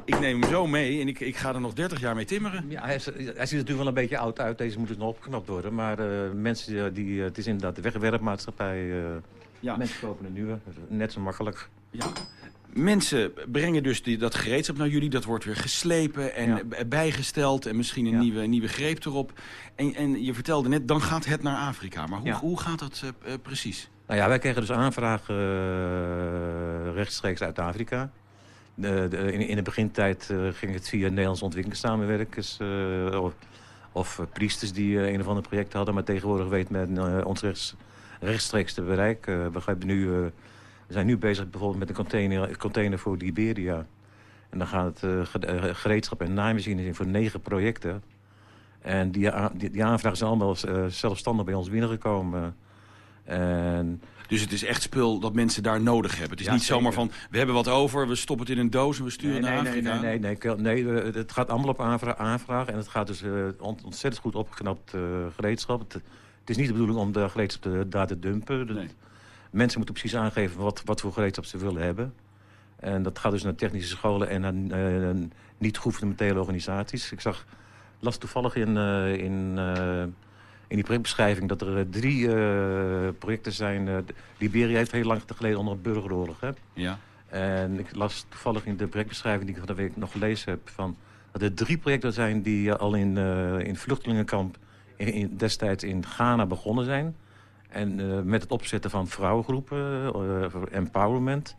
ik neem hem zo mee en ik, ik ga er nog 30 jaar mee timmeren. Ja, hij, hij, ziet er natuurlijk wel een beetje oud uit. Deze moeten nog opgeknapt worden. Maar uh, mensen, die, het is inderdaad de wegwerpmaatschappij. Uh, ja. Mensen kopen een nieuwe. Net zo makkelijk. Ja. Mensen brengen dus die, dat gereedschap naar jullie. Dat wordt weer geslepen en ja. bijgesteld. En misschien een ja. nieuwe, nieuwe greep erop. En, en je vertelde net, dan gaat het naar Afrika. Maar hoe, hoe gaat dat uh, precies? Nou ja, wij kregen dus aanvragen rechtstreeks uit Afrika. De, in, in, de begintijd uh, ging het via Nederlands ontwikkelingssamenwerkers... Uh, of, of priesters die een of ander project hadden. Maar tegenwoordig weet men ons rechts, rechtstreeks te bereiken. we, nu, we zijn nu bezig bijvoorbeeld met een container, container voor Liberia. En dan gaat het gereedschap en naaimachines in voor negen projecten. En die, die, die aanvragen zijn allemaal zelfstandig bij ons binnengekomen. En dus het is echt spul dat mensen daar nodig hebben. Het is ja, niet zomaar van, we hebben wat over, we stoppen het in een doos en we sturen nee, naar nee, Afrika. Nee, nee, nee, nee, het gaat allemaal op aanvraag. aanvraag en het gaat dus uh, ontzettend goed opgeknapt uh, gereedschap. Het, het, is niet de bedoeling om de gereedschap te, daar te dumpen. Nee. Mensen moeten precies aangeven wat, wat voor gereedschap ze willen hebben. En dat gaat dus naar technische scholen en naar uh, niet-gouvernementele organisaties. Ik zag, las toevallig in... in in die projectbeschrijving dat er drie uh, projecten zijn. Uh, Liberia heeft heel lang geleden onder een burgeroorlog. Hè? Ja. En ik las toevallig in de projectbeschrijving die ik van de week nog gelezen heb... Van, dat er drie projecten zijn die al in, uh, in vluchtelingenkamp in, in, destijds in Ghana begonnen zijn. En met het opzetten van vrouwengroepen, voor empowerment...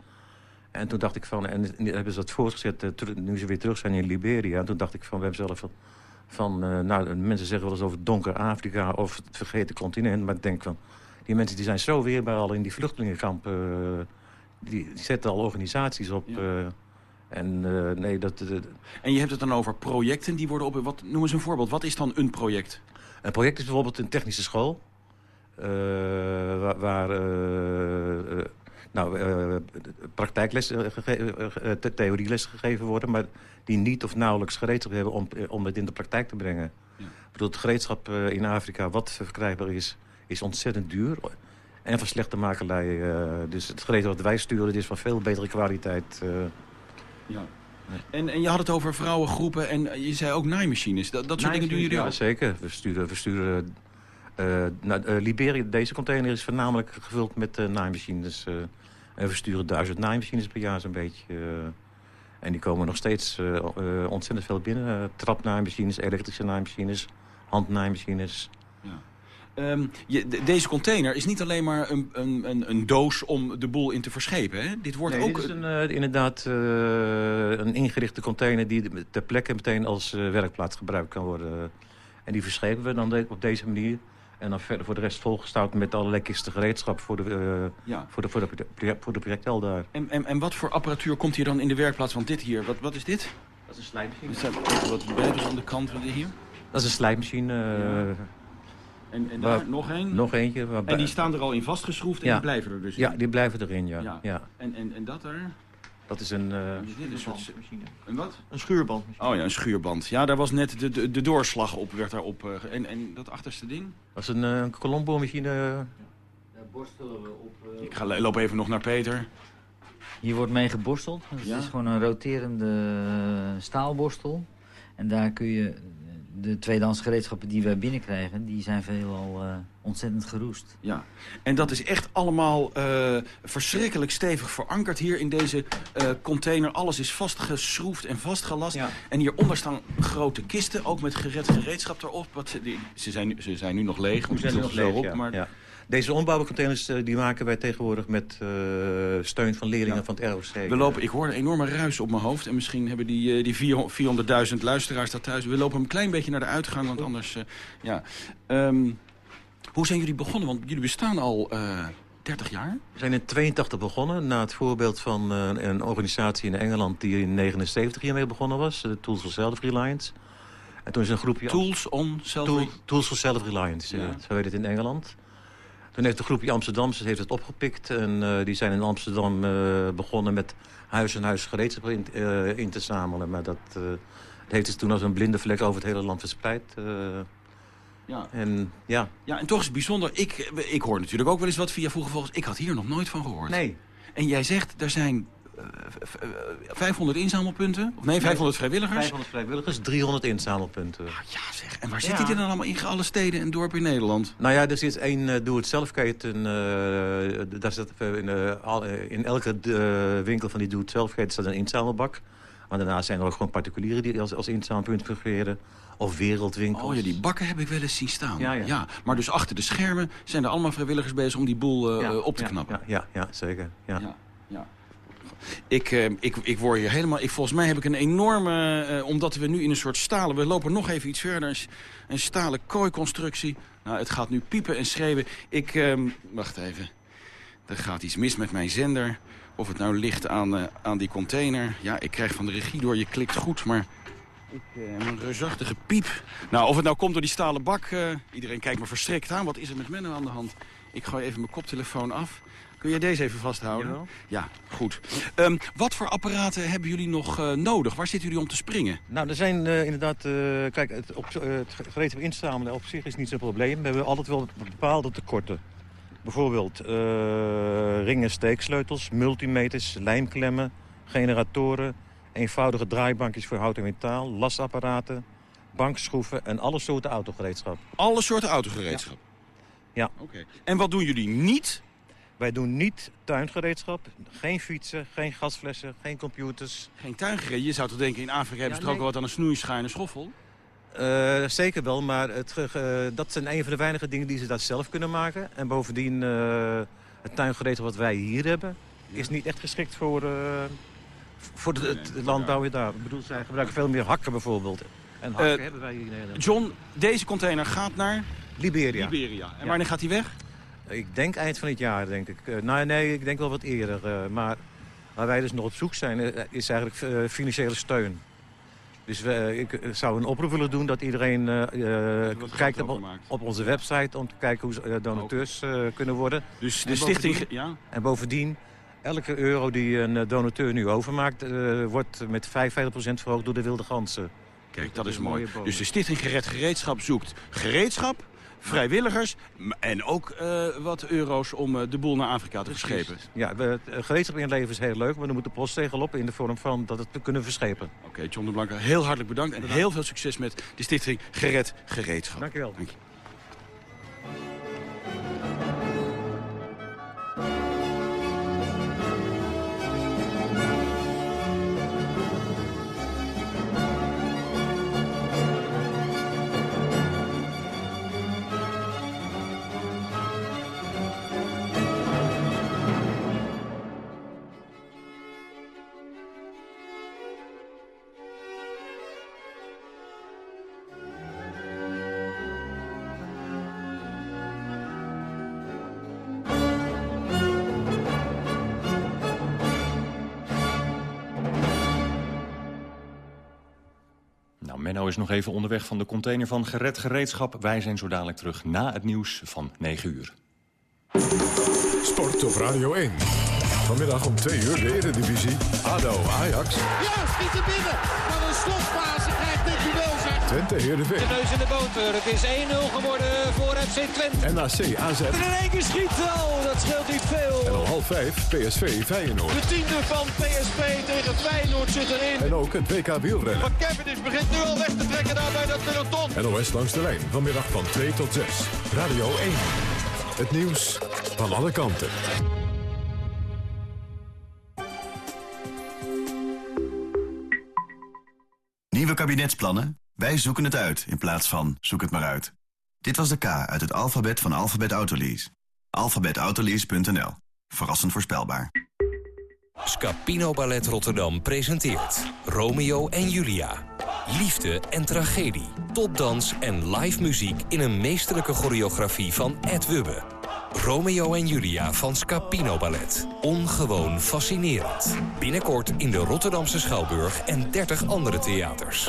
En toen dacht ik van, en hebben ze dat voortgezet nu ze weer terug zijn in Liberia. En toen dacht ik van, we hebben zelf van, uh, nou, mensen zeggen wel eens over donker Afrika of het vergeten continent. Maar ik denk van, Die mensen die zijn zo weerbaar al in die vluchtelingenkampen. eh, die, zetten al organisaties op. eh, en eh, nee, dat... eh, En je hebt het dan over projecten die worden op... Wat, noem eens een voorbeeld. Wat is dan een project? Een project is bijvoorbeeld een technische school. eh, waar waar eh, eh, nou, praktijkles, eh, gege- eh, eh, theorielessen gegeven worden... maar die niet of nauwelijks gereedschap hebben om, om het in de praktijk te brengen. Ik bedoel, het gereedschap in Afrika, wat verkrijgbaar is, is ontzettend duur. En van slechte makelij. dus het gereedschap wat wij sturen, is van veel betere kwaliteit. Ja. En, en je had het over vrouwengroepen en je zei ook naaimachines. Dat, dat soort dingen doen jullie ja, ook? zeker. We sturen... We sturen eh, Liberia, deze container is voornamelijk gevuld met eh, naaimachines. En we sturen duizend naaimachines per jaar zo'n beetje. eh. en die komen nog steeds eh, eh, ontzettend veel binnen. Trapnaaimachines, elektrische naaimachines, handnaaimachines. Ehm, je, de- deze container is niet alleen maar een, een, een, een doos om de boel in te verschepen. Hè? Dit wordt Nee, ook... dit is een, inderdaad een ingerichte container die ter plekke meteen als werkplaats gebruikt kan worden. En die verschepen we dan de- op deze manier. En dan verder voor de rest volgestouwd met allerlei kisten gereedschap voor de, eh, Ja. voor de, voor de, voor de projectel daar. En, en, en wat voor apparatuur komt hier dan in de werkplaats? Want dit hier, wat, wat is dit? Dat is een slijpmachine. Er staat wat aan de kant van dit hier. Dat is een slijpmachine. eh, En, en waar- daar nog één? Nog eentje. En die staan er al in vastgeschroefd en Ja. die blijven er dus in? Ja, die blijven erin, ja. Ja. ja. En, en, en dat er? Dat is een... eh, dit? Een soort... Een wat? Een schuurband. Oh ja, een schuurband. Ja, daar was net de, de, de doorslag op, werd daarop. eh, ge- en, en dat achterste ding? Dat is een uh, Colombo-machine. Daar borstelen we op... eh, Ik ga, loop even nog naar Peter. Hier wordt mee geborsteld. Dus Ja. Het is gewoon een roterende eh, staalborstel. En daar kun je... De tweedehands gereedschappen die wij binnenkrijgen... die zijn veelal eh ontzettend geroest. Ja, en dat is echt allemaal eh, verschrikkelijk stevig verankerd hier in deze eh, container. Alles is vastgeschroefd en vastgelast. En hieronder staan grote kisten, ook met gered gereedschap erop. Wat, ze, die, ze, zijn, nu- ze zijn nu nog leeg, want zijn er nog leeg, op, ja. maar ja. Deze onbouwcontainers eh, die maken wij tegenwoordig met steun van leerlingen Ja. van het ROC. We lopen, ik hoor een enorme ruis op mijn hoofd. En misschien hebben die, die 400 400.000 luisteraars dat thuis. We lopen een klein beetje naar de uitgang, want anders... ja. Ehm, hoe zijn jullie begonnen? Want jullie bestaan al eh 30 jaar. We zijn in 82 begonnen, na het voorbeeld van eh, een organisatie in Engeland... die in 79 hiermee begonnen was, de Tools for Self-Reliance. En toen is een groepje... Tools on self Tool- Tools for Self-Reliance, Ja. eh, zo heet het in Engeland. Toen heeft een groepje Amsterdamse heeft het opgepikt. En eh, die zijn in Amsterdam eh, begonnen met huis en huis gereedschap in, eh, in te zamelen. Maar dat, eh, dat heeft dus toen als een blinde vlek over het hele land verspreid. Eh. Ja. En ja, Ja, en toch is het bijzonder. Ik, ik hoor natuurlijk ook wel eens wat via Vroege Vogels. Ik had hier nog nooit van gehoord. Nee. En jij zegt, er zijn eh, v- eh, 500 inzamelpunten. Of nee, 500 vrijwilligers. 500 vrijwilligers, 300 inzamelpunten. ja, zeg. En waar zitten die dan allemaal in alle steden en dorpen in Nederland? Nou ja, er zit één eh, doe-het-zelf-keten. eh, daar zit, eh, in, eh, eh, in elke eh, winkel van die doe-het-zelf-keten staat een inzamelbak. Maar daarnaast zijn er ook gewoon particulieren die als, als inzamelpunt fungeren. Of wereldwinkels. Oh ja, die bakken heb ik wel eens zien staan. Ja, ja. maar dus achter de schermen zijn er allemaal vrijwilligers bezig om die boel eh, eh, op te knappen. Ja, ja, ja zeker. Ja. Ja. Ik, eh, ik, ik word hier helemaal... Ik, volgens mij heb ik een enorme... omdat we nu in een soort stalen... We lopen nog even iets verder. Een, stalen kooiconstructie. Nou, het gaat nu piepen en schreeuwen. Ik... ehm, wacht even. Er gaat iets mis met mijn zender. Of het nou ligt aan, aan die container. Ja, ik krijg van de regie door. Je klikt goed, maar... Ik eh, heb een reusachtige piep. Nou, of het nou komt door die stalen bak... eh, iedereen kijkt me verschrikt aan. Wat is er met Menno aan de hand? Ik gooi even mijn koptelefoon af. Kun jij deze even vasthouden? Ja, goed. Ehm, wat voor apparaten hebben jullie nog eh, nodig? Waar zitten jullie om te springen? Nou, er zijn eh, inderdaad... eh, kijk, het, op, eh, het gereedschap inzamelen op zich is niet zo'n probleem. We hebben altijd wel bepaalde tekorten. Bijvoorbeeld eh, ringen, steeksleutels, multimeters, lijmklemmen, generatoren... eenvoudige draaibankjes voor hout en metaal, lasapparaten... bankschroeven en alle soorten autogereedschap. Alle soorten autogereedschap? Ja. Oké. En wat doen jullie niet? Wij doen niet tuingereedschap, geen fietsen, geen gasflessen, geen computers. Geen tuingereden. Je zou toch denken, in Afrika hebben ze toch ook wat aan een snoeischaar en een schoffel? Eh, zeker wel, maar het, dat zijn een van de weinige dingen die ze daar zelf kunnen maken. En bovendien, eh, het tuingereedschap wat wij hier hebben... is niet echt geschikt voor, eh, voor de, het, het landbouw daar. Ik bedoel, zij gebruiken veel meer hakken bijvoorbeeld. En hakken Eh, hebben wij hier in Nederland. John, deze container gaat naar... Liberia. Liberia. En Ja. wanneer gaat hij weg? Ik denk eind van het jaar, denk ik. Uh, nou, nee, ik denk wel wat eerder. Uh, maar waar wij dus nog op zoek zijn, uh, is eigenlijk financiële steun. Dus we, ik zou een oproep willen doen dat iedereen kijkt op, op, onze website... om te kijken hoe donateurs kunnen worden. Dus de stichting... Ja? En bovendien, elke euro die een donateur nu overmaakt... wordt met 55% verhoogd door de wilde ganzen. Kijk, dat, dat is mooi. Dus de Stichting Gered Gereedschap zoekt gereedschap vrijwilligers en ook uh, wat euro's om uh, de boel naar Afrika te verschepen. Ja, we, gereedschap inleveren is heel leuk, maar dan moet de postzegel op in de vorm van dat het kunnen verschepen. Oké, okay, John de Blanke, heel hartelijk bedankt en heel veel succes met de stichting Gered Gereedschap. Dank je wel. Dank je. Menno is nog even onderweg van de container van gered gereedschap. Wij zijn zo dadelijk terug na het nieuws van 9 uur. Sport op Radio 1. Vanmiddag om 2 uur de Eredivisie. ADO Ajax. Ja, schiet er binnen. Wat een slotfase Twente Heerenveen. De neus in de boter. Het is 1-0 geworden voor FC Twente. NAC AZ. En in één keer schiet. Oh, dat scheelt niet veel. En om half 5 PSV Feyenoord. De tiende van PSV tegen Feyenoord zit erin. En ook het WK wielrennen. Maar Kevin begint nu al weg te trekken daar bij dat peloton. NOS langs de lijn. Vanmiddag van 2 tot 6. Radio 1. Het nieuws van alle kanten. Nieuwe kabinetsplannen? Wij zoeken het uit in plaats van zoek het maar uit. Dit was de K uit het alfabet van Alphabet Autolease. Alphabetautolease.nl. Verrassend voorspelbaar. Scapino Ballet Rotterdam presenteert Romeo en Julia. Liefde en tragedie, topdans en live muziek in een meesterlijke choreografie van Ed Wubbe. Romeo en Julia van Scapino Ballet. Ongewoon fascinerend. Binnenkort in de Rotterdamse Schouwburg en 30 andere theaters.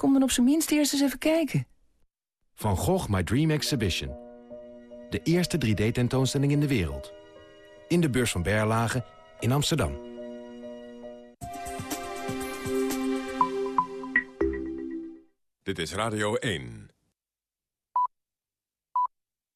Kom dan op zijn minst eerst eens even kijken. Van Gogh My Dream Exhibition. De eerste 3D-tentoonstelling in de wereld. In de beurs van Berlage in Amsterdam. Dit is Radio 1.